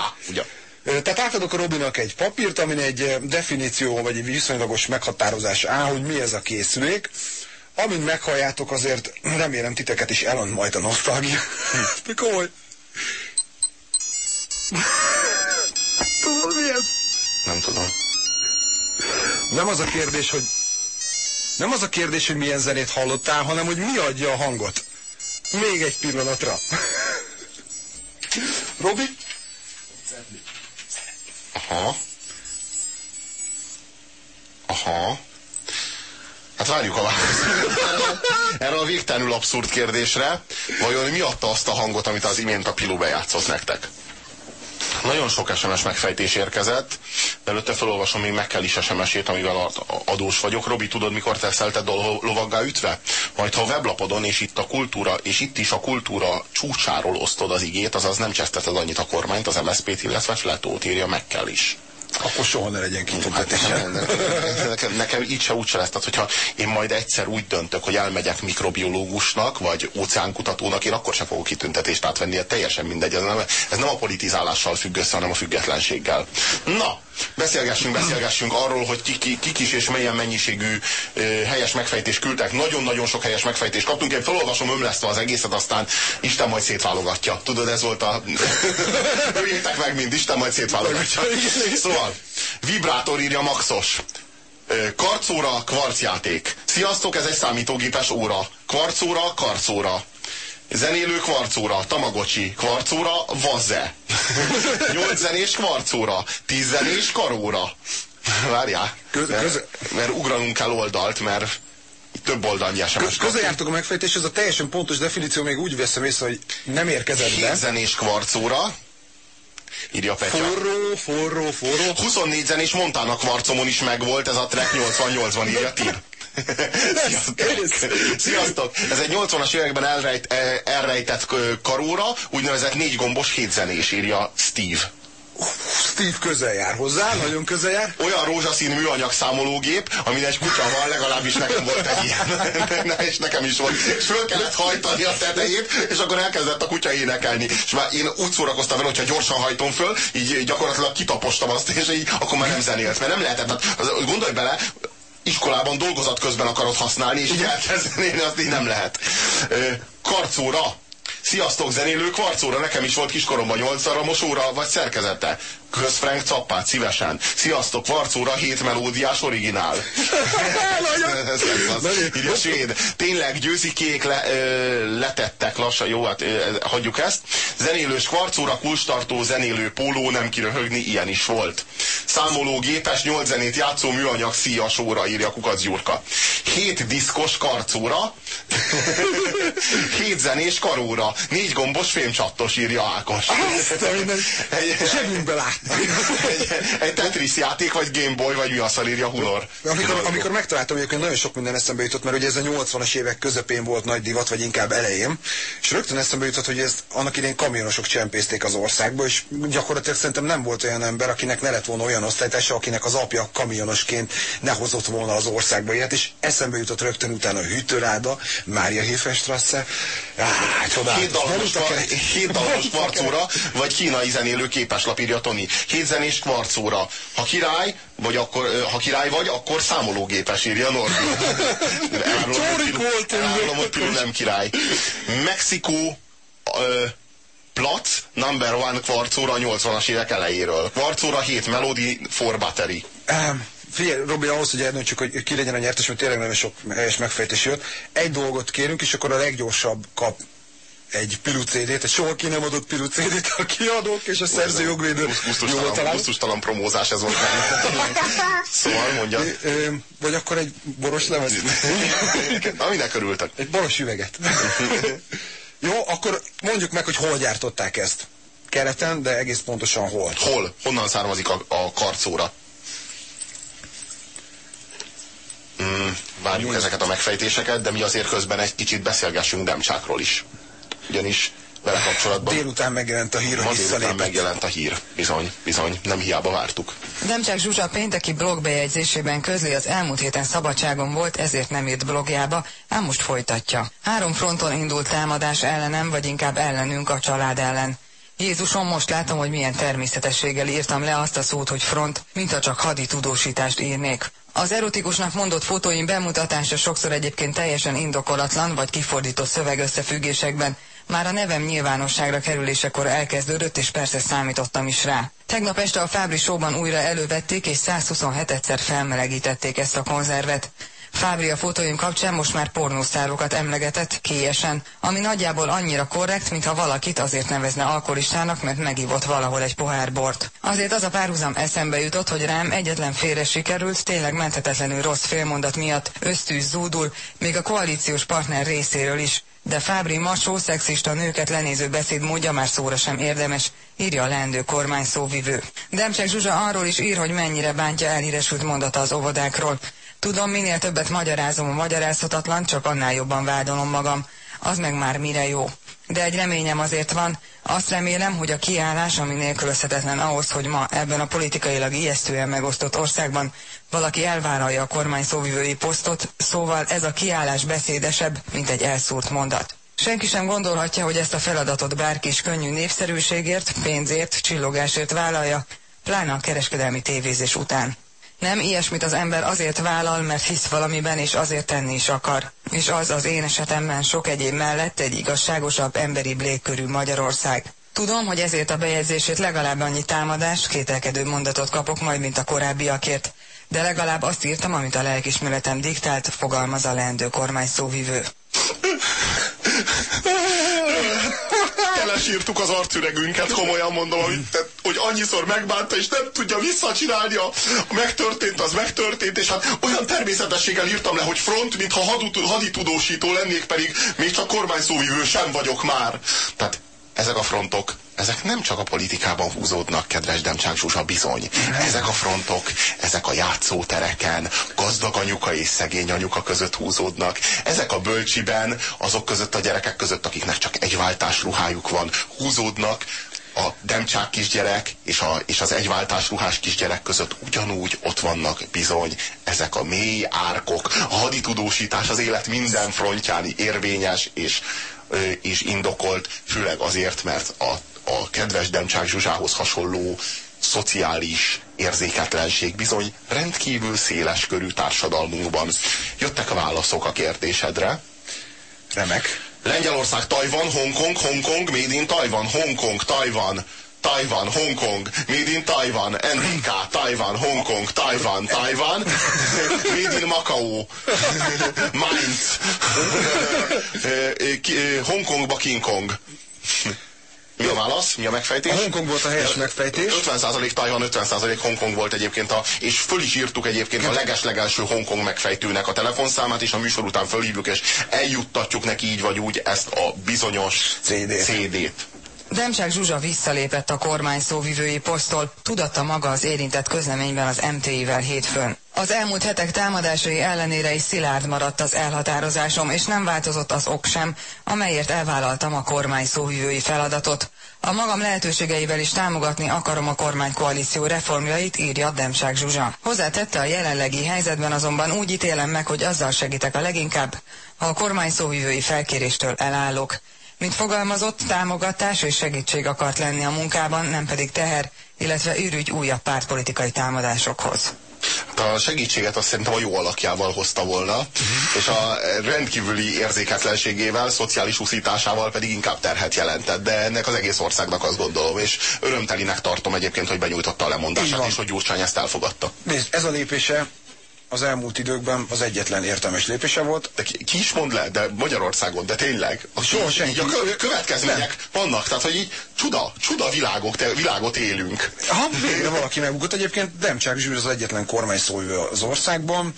Ö, Tehát átadok a Robinak egy papírt, amin egy definíció, vagy egy viszonylagos meghatározás áll, hogy mi ez a készülék. Amint meghalljátok, azért remélem titeket is elont majd a nosztalgia. De komoly. Tudod mi ez? Nem tudom. Nem az a kérdés, hogy nem az a kérdés, hogy milyen zenét hallottál, hanem hogy mi adja a hangot. Még egy pillanatra. Robi? Aha. Aha. Hát várjuk a választ. Erre a végtelenül abszurd kérdésre, vajon mi adta azt a hangot, amit az imént a Piló bejátszott nektek? Nagyon sok SMS megfejtés érkezett, de előtte felolvasom még meg kell is SMS-ét, amivel adós vagyok. Robi, tudod, mikor teszelted a lo- lovaggá ütve? Majd ha a weblapodon és itt a kultúra, és itt is a kultúra csúcsáról osztod az igét, azaz nem cseszteted annyit a kormányt, az MSZP-t, illetve Fletót írja meg kell is. Akkor soha ne legyen Hát kitüntetés. nekem, nekem, nekem így se úgy se lesz. Tehát, hogyha én majd egyszer úgy döntök, hogy elmegyek mikrobiológusnak, vagy óceánkutatónak, én akkor sem fogok kitüntetést átvenni, ez teljesen mindegy. Ez nem, ez nem a politizálással függ össze, hanem a függetlenséggel. Na, beszélgessünk, beszélgessünk arról, hogy kik ki, ki is és milyen mennyiségű ö, helyes megfejtés küldtek. Nagyon-nagyon sok helyes megfejtés kaptunk. Én felolvasom ömlesztve az egészet, aztán Isten majd szétválogatja. Tudod, ez volt a... Öljétek meg mind, Isten majd szétválogatja. Szóval, vibrátor írja Maxos. Karcóra, kvarcjáték. Sziasztok, ez egy számítógépes óra. Kvarcóra, karcóra. Zenélő kvarcóra, tamagocsi, kvarcóra, vaze. Nyolc zenés kvarcóra, tíz zenés karóra. Várjál, Köz, mert, köz, mert ugranunk kell oldalt, mert több oldalnyi SMS közel jártok a megfejtés, ez a teljesen pontos definíció még úgy veszem észre, hogy nem érkezett be. zenés kvarcóra, írja Petya. Forró, forró, forró. 24 zenés Montana kvarcomon is megvolt, ez a track 88-ban írja Tír. Sziasztok. Sziasztok! Ez egy 80-as években elrejt, eh, elrejtett karóra, úgynevezett négy gombos hétzenés, írja Steve. Steve közel jár hozzá, nagyon közel jár. Olyan rózsaszín műanyag számológép, amin egy kutya van, legalábbis nekem volt egy ilyen. Ne, és nekem is volt. És föl kellett hajtani a tetejét, és akkor elkezdett a kutya énekelni. És már én úgy szórakoztam vele, hogyha gyorsan hajtom föl, így gyakorlatilag kitapostam azt, és így akkor már nem zenélt. Mert nem lehetett. Hát, gondolj bele, iskolában dolgozat közben akarod használni, és így elkezdeni, azt így nem lehet. Karcóra. Sziasztok, zenélő kvarcóra, nekem is volt kiskoromban nyolcszarra mosóra, vagy szerkezete. Kösz Frank Cappát, szívesen. Sziasztok, kvarcóra, hét melódiás originál. Ez az, írja svéd. Tényleg győzikék le, ö, letettek lassan, jó, hát ö, hagyjuk ezt. Zenélős kvarcóra, kulcstartó, zenélő póló, nem kiröhögni, ilyen is volt. Számológépes, nyolc zenét játszó műanyag szíja sóra, írja Kukac Gyurka. Hét diszkos karcóra, hét zenés karóra, négy gombos fémcsattos, írja Ákos. Azt a minden, zsebünkbe látni. Egy, egy Tetris játék, vagy Game Boy, vagy mi a szal írja Hunor. Amikor, amikor megtaláltam, egyébként nagyon sok minden eszembe jutott, mert ugye ez a 80-as évek közepén volt nagy divat, vagy inkább elején, és rögtön eszembe jutott, hogy ezt annak idején kamionosok csempészték az országba, és gyakorlatilag szerintem nem volt olyan ember, akinek ne lett volna olyan osztálytársa, akinek az apja kamionosként ne hozott volna az országba ilyet, és eszembe jutott rögtön utána a Hűtőráda, Mária Hilfenstrasse, Á, Hét csodálatos. hét dalaros kvarcóra, vagy kínai zenélő képeslap, írja Toni. Hét zenés kvarcóra. Ha király, vagy akkor, ha király vagy, akkor számológépes, írja Norbi. Csórik voltunk, hogy Pilu nem király. Mexikó, ö, Plac, number one kvarcóra a 80-as évek elejéről. Kvarcóra 7 Melody, 4 battery. Um, Figyelj, Robi, ahhoz, hogy eldöntsük, hogy ki legyen a nyertes, mert tényleg nagyon sok helyes megfejtés jött. Egy dolgot kérünk, és akkor a leggyorsabb kap egy pilu CD-t, egy soha ki nem adott pilu CD-t a kiadók és a szerző jogvédő. Gusztustalan, promózás ez volt. szóval mondja. Vagy akkor egy boros lemez. Aminek örültek. egy boros üveget. Jó, akkor mondjuk meg, hogy hol gyártották ezt. Kereten, de egész pontosan hol. Hol? Honnan származik a, a karcóra? Mm, várjuk ezeket a megfejtéseket, de mi azért közben egy kicsit beszélgessünk Demcsákról is. Ugyanis vele kapcsolatban Délután megjelent a hír, ma hogy délután visszalépett. megjelent a hír. Bizony, bizony, nem hiába vártuk. Demcsák Zsuzsa pénteki blogbejegyzésében közli az elmúlt héten szabadságon volt, ezért nem írt blogjába, ám most folytatja. Három fronton indult támadás ellenem, vagy inkább ellenünk a család ellen. Jézusom, most látom, hogy milyen természetességgel írtam le azt a szót, hogy front, mint ha csak hadi tudósítást írnék. Az erotikusnak mondott fotóim bemutatása sokszor egyébként teljesen indokolatlan vagy kifordított szövegösszefüggésekben, már a nevem nyilvánosságra kerülésekor elkezdődött, és persze számítottam is rá. Tegnap este a Fábri Showban újra elővették, és 127-szer felmelegítették ezt a konzervet. Fábri a fotóim kapcsán most már pornósztárokat emlegetett, kélyesen, ami nagyjából annyira korrekt, mintha valakit azért nevezne alkoholistának, mert megivott valahol egy pohár bort. Azért az a párhuzam eszembe jutott, hogy rám egyetlen félre sikerült, tényleg menthetetlenül rossz félmondat miatt ösztűz zúdul, még a koalíciós partner részéről is. De Fábri macsó, szexista nőket lenéző beszédmódja már szóra sem érdemes, írja a leendő kormány szóvivő. Demcsek Zsuzsa arról is ír, hogy mennyire bántja elhíresült mondata az óvodákról. Tudom, minél többet magyarázom a magyarázhatatlan, csak annál jobban vádolom magam. Az meg már mire jó. De egy reményem azért van. Azt remélem, hogy a kiállás, ami nélkülözhetetlen ahhoz, hogy ma ebben a politikailag ijesztően megosztott országban valaki elvállalja a kormány szóvivői posztot, szóval ez a kiállás beszédesebb, mint egy elszúrt mondat. Senki sem gondolhatja, hogy ezt a feladatot bárki is könnyű népszerűségért, pénzért, csillogásért vállalja. pláne a kereskedelmi tévézés után. Nem ilyesmit az ember azért vállal, mert hisz valamiben, és azért tenni is akar. És az az én esetemben sok egyéb mellett egy igazságosabb, emberi légkörű Magyarország. Tudom, hogy ezért a bejegyzését legalább annyi támadást, kételkedő mondatot kapok majd, mint a korábbiakért, de legalább azt írtam, amit a lelkismeretem diktált, fogalmaz a leendő kormány szóvivő. Telesírtuk az arcüregünket, komolyan mondom, hogy, te, hogy annyiszor megbánta, és nem tudja visszacsinálni a, a megtörtént, az megtörtént, és hát olyan természetességgel írtam le, hogy front, mintha haditudósító lennék, pedig még csak kormányszóvivő sem vagyok már. Tehát ezek a frontok, ezek nem csak a politikában húzódnak, kedves Demcsák Zsuzsa, bizony. Ezek a frontok, ezek a játszótereken, gazdag anyuka és szegény anyuka között húzódnak. Ezek a bölcsiben, azok között a gyerekek között, akiknek csak egy váltás ruhájuk van, húzódnak a demcsák kisgyerek és, a, és az egyváltás ruhás kisgyerek között ugyanúgy ott vannak bizony ezek a mély árkok. A haditudósítás az élet minden frontján érvényes és is indokolt, főleg azért, mert a, a kedves Demcsák Zsuzsához hasonló szociális érzéketlenség bizony rendkívül széles körű társadalmunkban. Jöttek a válaszok a kérdésedre. Remek. Lengyelország, Tajvan, Hongkong, Hongkong, Made in Tajvan, Hongkong, Tajvan. Taiwan, Hongkong, Made in Taiwan, NK, Taiwan, Hongkong, Taiwan, Taiwan, Made in Macau, Mainz, Hongkongba King Kong. Mi a válasz? Mi a megfejtés? A Hongkong volt a helyes megfejtés. 50% Taiwan, 50% Hongkong volt egyébként, a, és föl is írtuk egyébként a leges-legelső Hongkong megfejtőnek a telefonszámát, és a műsor után fölhívjuk, és eljuttatjuk neki így vagy úgy ezt a bizonyos CD-t. CD Demcsák Zsuzsa visszalépett a kormány szóvivői posztól, tudatta maga az érintett közleményben az MTI-vel hétfőn. Az elmúlt hetek támadásai ellenére is szilárd maradt az elhatározásom, és nem változott az ok sem, amelyért elvállaltam a kormány szóvivői feladatot. A magam lehetőségeivel is támogatni akarom a kormánykoalíció reformjait, írja Demcsák Zsuzsa. Hozzátette a jelenlegi helyzetben azonban úgy ítélem meg, hogy azzal segítek a leginkább, ha a kormány szóvivői felkéréstől elállok. Mint fogalmazott, támogatás és segítség akart lenni a munkában, nem pedig teher, illetve ürügy újabb pártpolitikai támadásokhoz. Hát a segítséget azt szerintem a jó alakjával hozta volna, uh-huh. és a rendkívüli érzéketlenségével, szociális úszításával pedig inkább terhet jelentett, de ennek az egész országnak azt gondolom, és örömtelinek tartom egyébként, hogy benyújtotta a lemondását, és hogy Gyurcsány ezt elfogadta. Nézd, ez a lépése az elmúlt időkben az egyetlen értelmes lépése volt. De ki, ki is mond le, de Magyarországon, de tényleg. Soha senki. a kö, következmények nem. vannak, tehát hogy így csuda, csuda világok, te, világot élünk. Ha végre valaki megbukott. Egyébként Demcsák Zsűr az egyetlen kormányszóvő az országban,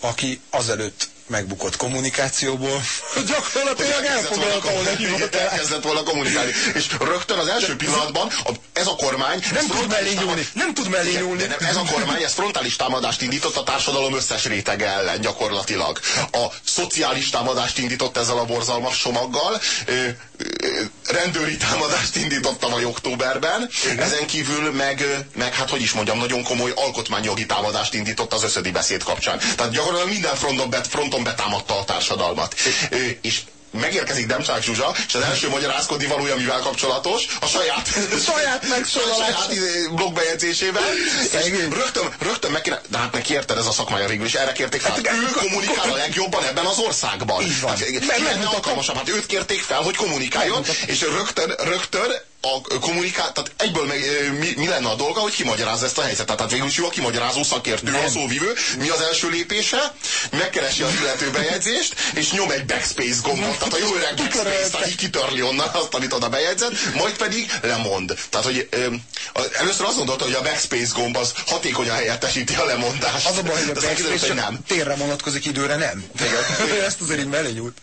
aki azelőtt megbukott kommunikációból. Gyakorlatilag elfoglalta volna egy Elkezdett volna kommunikálni. És rögtön az első pillanatban a, ez a kormány... Nem tud mellé nyúlni. Nem tud mellé nyúlni. Nem, ez a kormány, ez frontális támadást indított a társadalom összes rétege ellen gyakorlatilag. A szociális támadást indított ezzel a borzalmas somaggal, rendőri támadást indított tavaly októberben, ezen kívül meg, meg, hát hogy is mondjam, nagyon komoly alkotmányjogi támadást indított az összödi beszéd kapcsán. Tehát gyakorlatilag minden fronton, bet, fronton betámadta a társadalmat. És megérkezik Demcsák Zsuzsa, és az első magyarázkodni valója mivel kapcsolatos? A saját, saját megszólalás. saját blogbejegyzésével. rögtön, rögtön meg kéne, de hát neki érted ez a szakmája végül is, erre kérték fel. Hát, ő kommunikál a legjobban ebben az országban. Így van. Hát, ki lenne alkalmasabb? Hát őt kérték fel, hogy kommunikáljon, és rögtön, rögtön a kommunikát, tehát egyből meg, mi, mi lenne a dolga, hogy kimagyarázza ezt a helyzetet. Tehát végül is ő a kimagyarázó szakértő, Nem. a szóvivő. Mi az első lépése? Megkeresi az illető bejegyzést, és nyom egy backspace gombot, tehát a jó öreg backspace, tehát így kitörli onnan azt, amit oda bejegyzett, majd pedig lemond. Tehát, hogy ö, először azt gondolta, hogy a backspace gomb az hatékonyan helyettesíti a lemondást. Az a baj, hogy a backspace nem. térre vonatkozik, időre nem. Igen. Ezt azért így mellé nyúlt.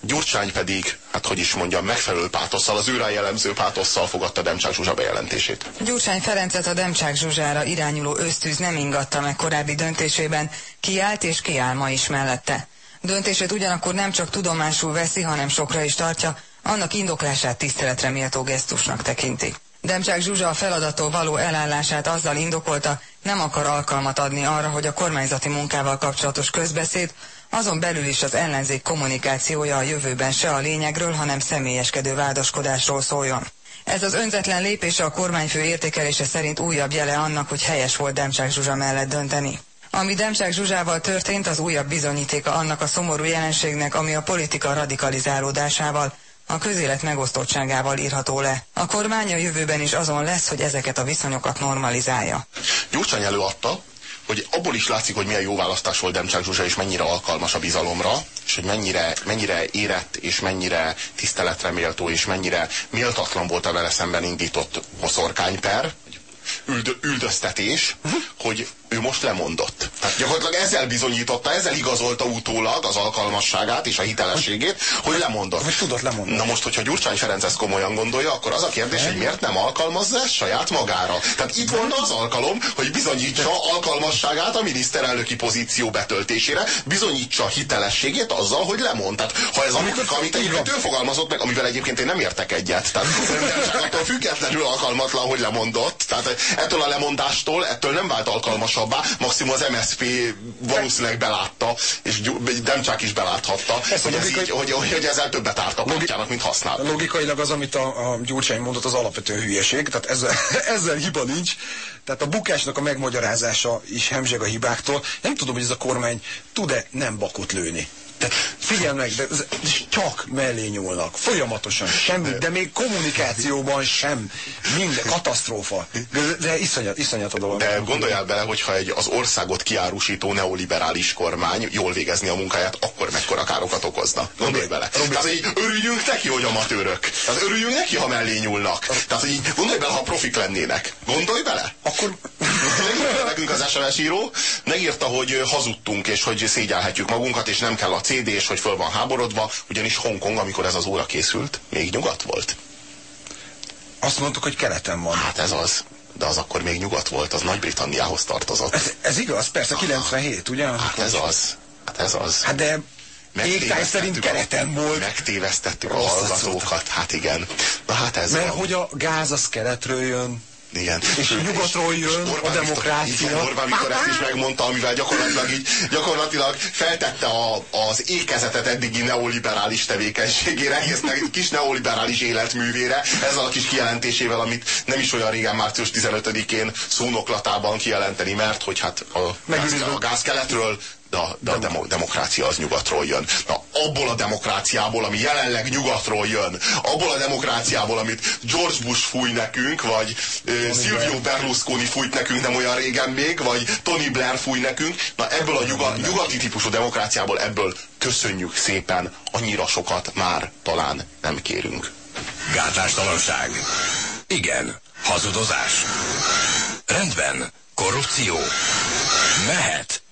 Gyurcsány pedig, hát hogy is mondjam, megfelelő pátosszal, az őrá jellemző pátosszal fogadta Demcsák Zsuzsa bejelentését. Gyurcsány Ferencet a Demcsák Zsuzsára irányuló ösztűz nem ingatta meg korábbi döntésében, kiállt és kiáll ma is mellette. Döntését ugyanakkor nem csak tudomásul veszi, hanem sokra is tartja, annak indoklását tiszteletre méltó gesztusnak tekinti. Demcsák Zsuzsa a feladattól való elállását azzal indokolta, nem akar alkalmat adni arra, hogy a kormányzati munkával kapcsolatos közbeszéd, azon belül is az ellenzék kommunikációja a jövőben se a lényegről, hanem személyeskedő vádaskodásról szóljon. Ez az önzetlen lépés a kormányfő értékelése szerint újabb jele annak, hogy helyes volt Demcsák Zsuzsa mellett dönteni. Ami Demcsák Zsuzsával történt, az újabb bizonyítéka annak a szomorú jelenségnek, ami a politika radikalizálódásával, a közélet megosztottságával írható le. A kormány a jövőben is azon lesz, hogy ezeket a viszonyokat normalizálja. Gyurcsány előadta, hogy abból is látszik, hogy milyen jó választás volt Demcsák Zsuzsa, és mennyire alkalmas a bizalomra, és hogy mennyire, mennyire érett, és mennyire tiszteletre méltó, és mennyire méltatlan volt a vele szemben indított hoszorkányper, üld, üldöztetés, hogy ő most lemondott. Tehát gyakorlatilag ezzel bizonyította, ezzel igazolta utólag az alkalmasságát és a hitelességét, hogy lemondott. Hogy tudott lemondani. Na most, hogyha Gyurcsány Ferenc ezt komolyan gondolja, akkor az a kérdés, hogy miért nem alkalmazza ezt saját magára. Tehát itt volna az alkalom, hogy bizonyítsa alkalmasságát a miniszterelnöki pozíció betöltésére, bizonyítsa hitelességét azzal, hogy lemond. Tehát ha ez a logika, amit egyébként ő fogalmazott meg, amivel egyébként én nem értek egyet. Tehát attól függetlenül alkalmatlan, hogy lemondott. Tehát ettől a lemondástól, ettől nem vált alkalmas fontosabbá, maximum az MSZP valószínűleg belátta, és Demcsák is beláthatta, Ez hogy, ez így, hogy, hogy, hogy ezzel többet árt a pártjának, mint használ. Logikailag az, amit a, a Gyurcsány mondott, az alapvető hülyeség, tehát ezzel, ezzel hiba nincs. Tehát a bukásnak a megmagyarázása is hemzseg a hibáktól. Nem tudom, hogy ez a kormány tud-e nem bakot lőni. Tehát figyelj meg, de csak mellé nyúlnak. Folyamatosan semmi, de még kommunikációban sem. Minden katasztrófa. De iszonyat, iszonyat a dolog. De gondoljál bele, hogyha egy az országot kiárusító neoliberális kormány jól végezni a munkáját, akkor mekkora károkat okozna. Gondolj bele. Tehát, hogy örüljünk neki, hogy amatőrök. Tehát örüljünk neki, ha mellé nyúlnak. Tehát, hogy gondolj bele, ha profik lennének. Gondolj bele. Akkor nekünk az SMS író, megírta, hogy hazudtunk, és hogy szégyelhetjük magunkat, és nem kell a CD, és hogy föl van háborodva, ugyanis Hongkong, amikor ez az óra készült, még nyugat volt. Azt mondtuk, hogy keleten van. Hát ez az. De az akkor még nyugat volt, az Nagy-Britanniához tartozott. Ez, ez igaz, persze, 97, ugye? Hát ez az. Hát ez az. Hát de Égtáj szerint keleten volt. Megtévesztettük a hallgatókat, hát igen. Na hát ez Mert van. hogy a gáz az keletről jön. Igen. És nyugatról jön a demokrácia. Igen, Orbán Viktor ezt is megmondta, amivel gyakorlatilag így, gyakorlatilag feltette a, az ékezetet eddigi neoliberális tevékenységére, egy kis neoliberális életművére, ezzel a kis kijelentésével, amit nem is olyan régen március 15-én szónoklatában kijelenteni, mert hogy hát a, gáz, a gázkeletről de a, de a demo, demokrácia az nyugatról jön. Na, abból a demokráciából, ami jelenleg nyugatról jön, abból a demokráciából, amit George Bush fúj nekünk, vagy uh, Silvio Berlusconi fújt nekünk nem olyan régen még, vagy Tony Blair fúj nekünk, na ebből a nyugat, nyugati típusú demokráciából, ebből köszönjük szépen, annyira sokat már talán nem kérünk. Gátlástalanság. Igen. Hazudozás. Rendben. Korrupció. Mehet.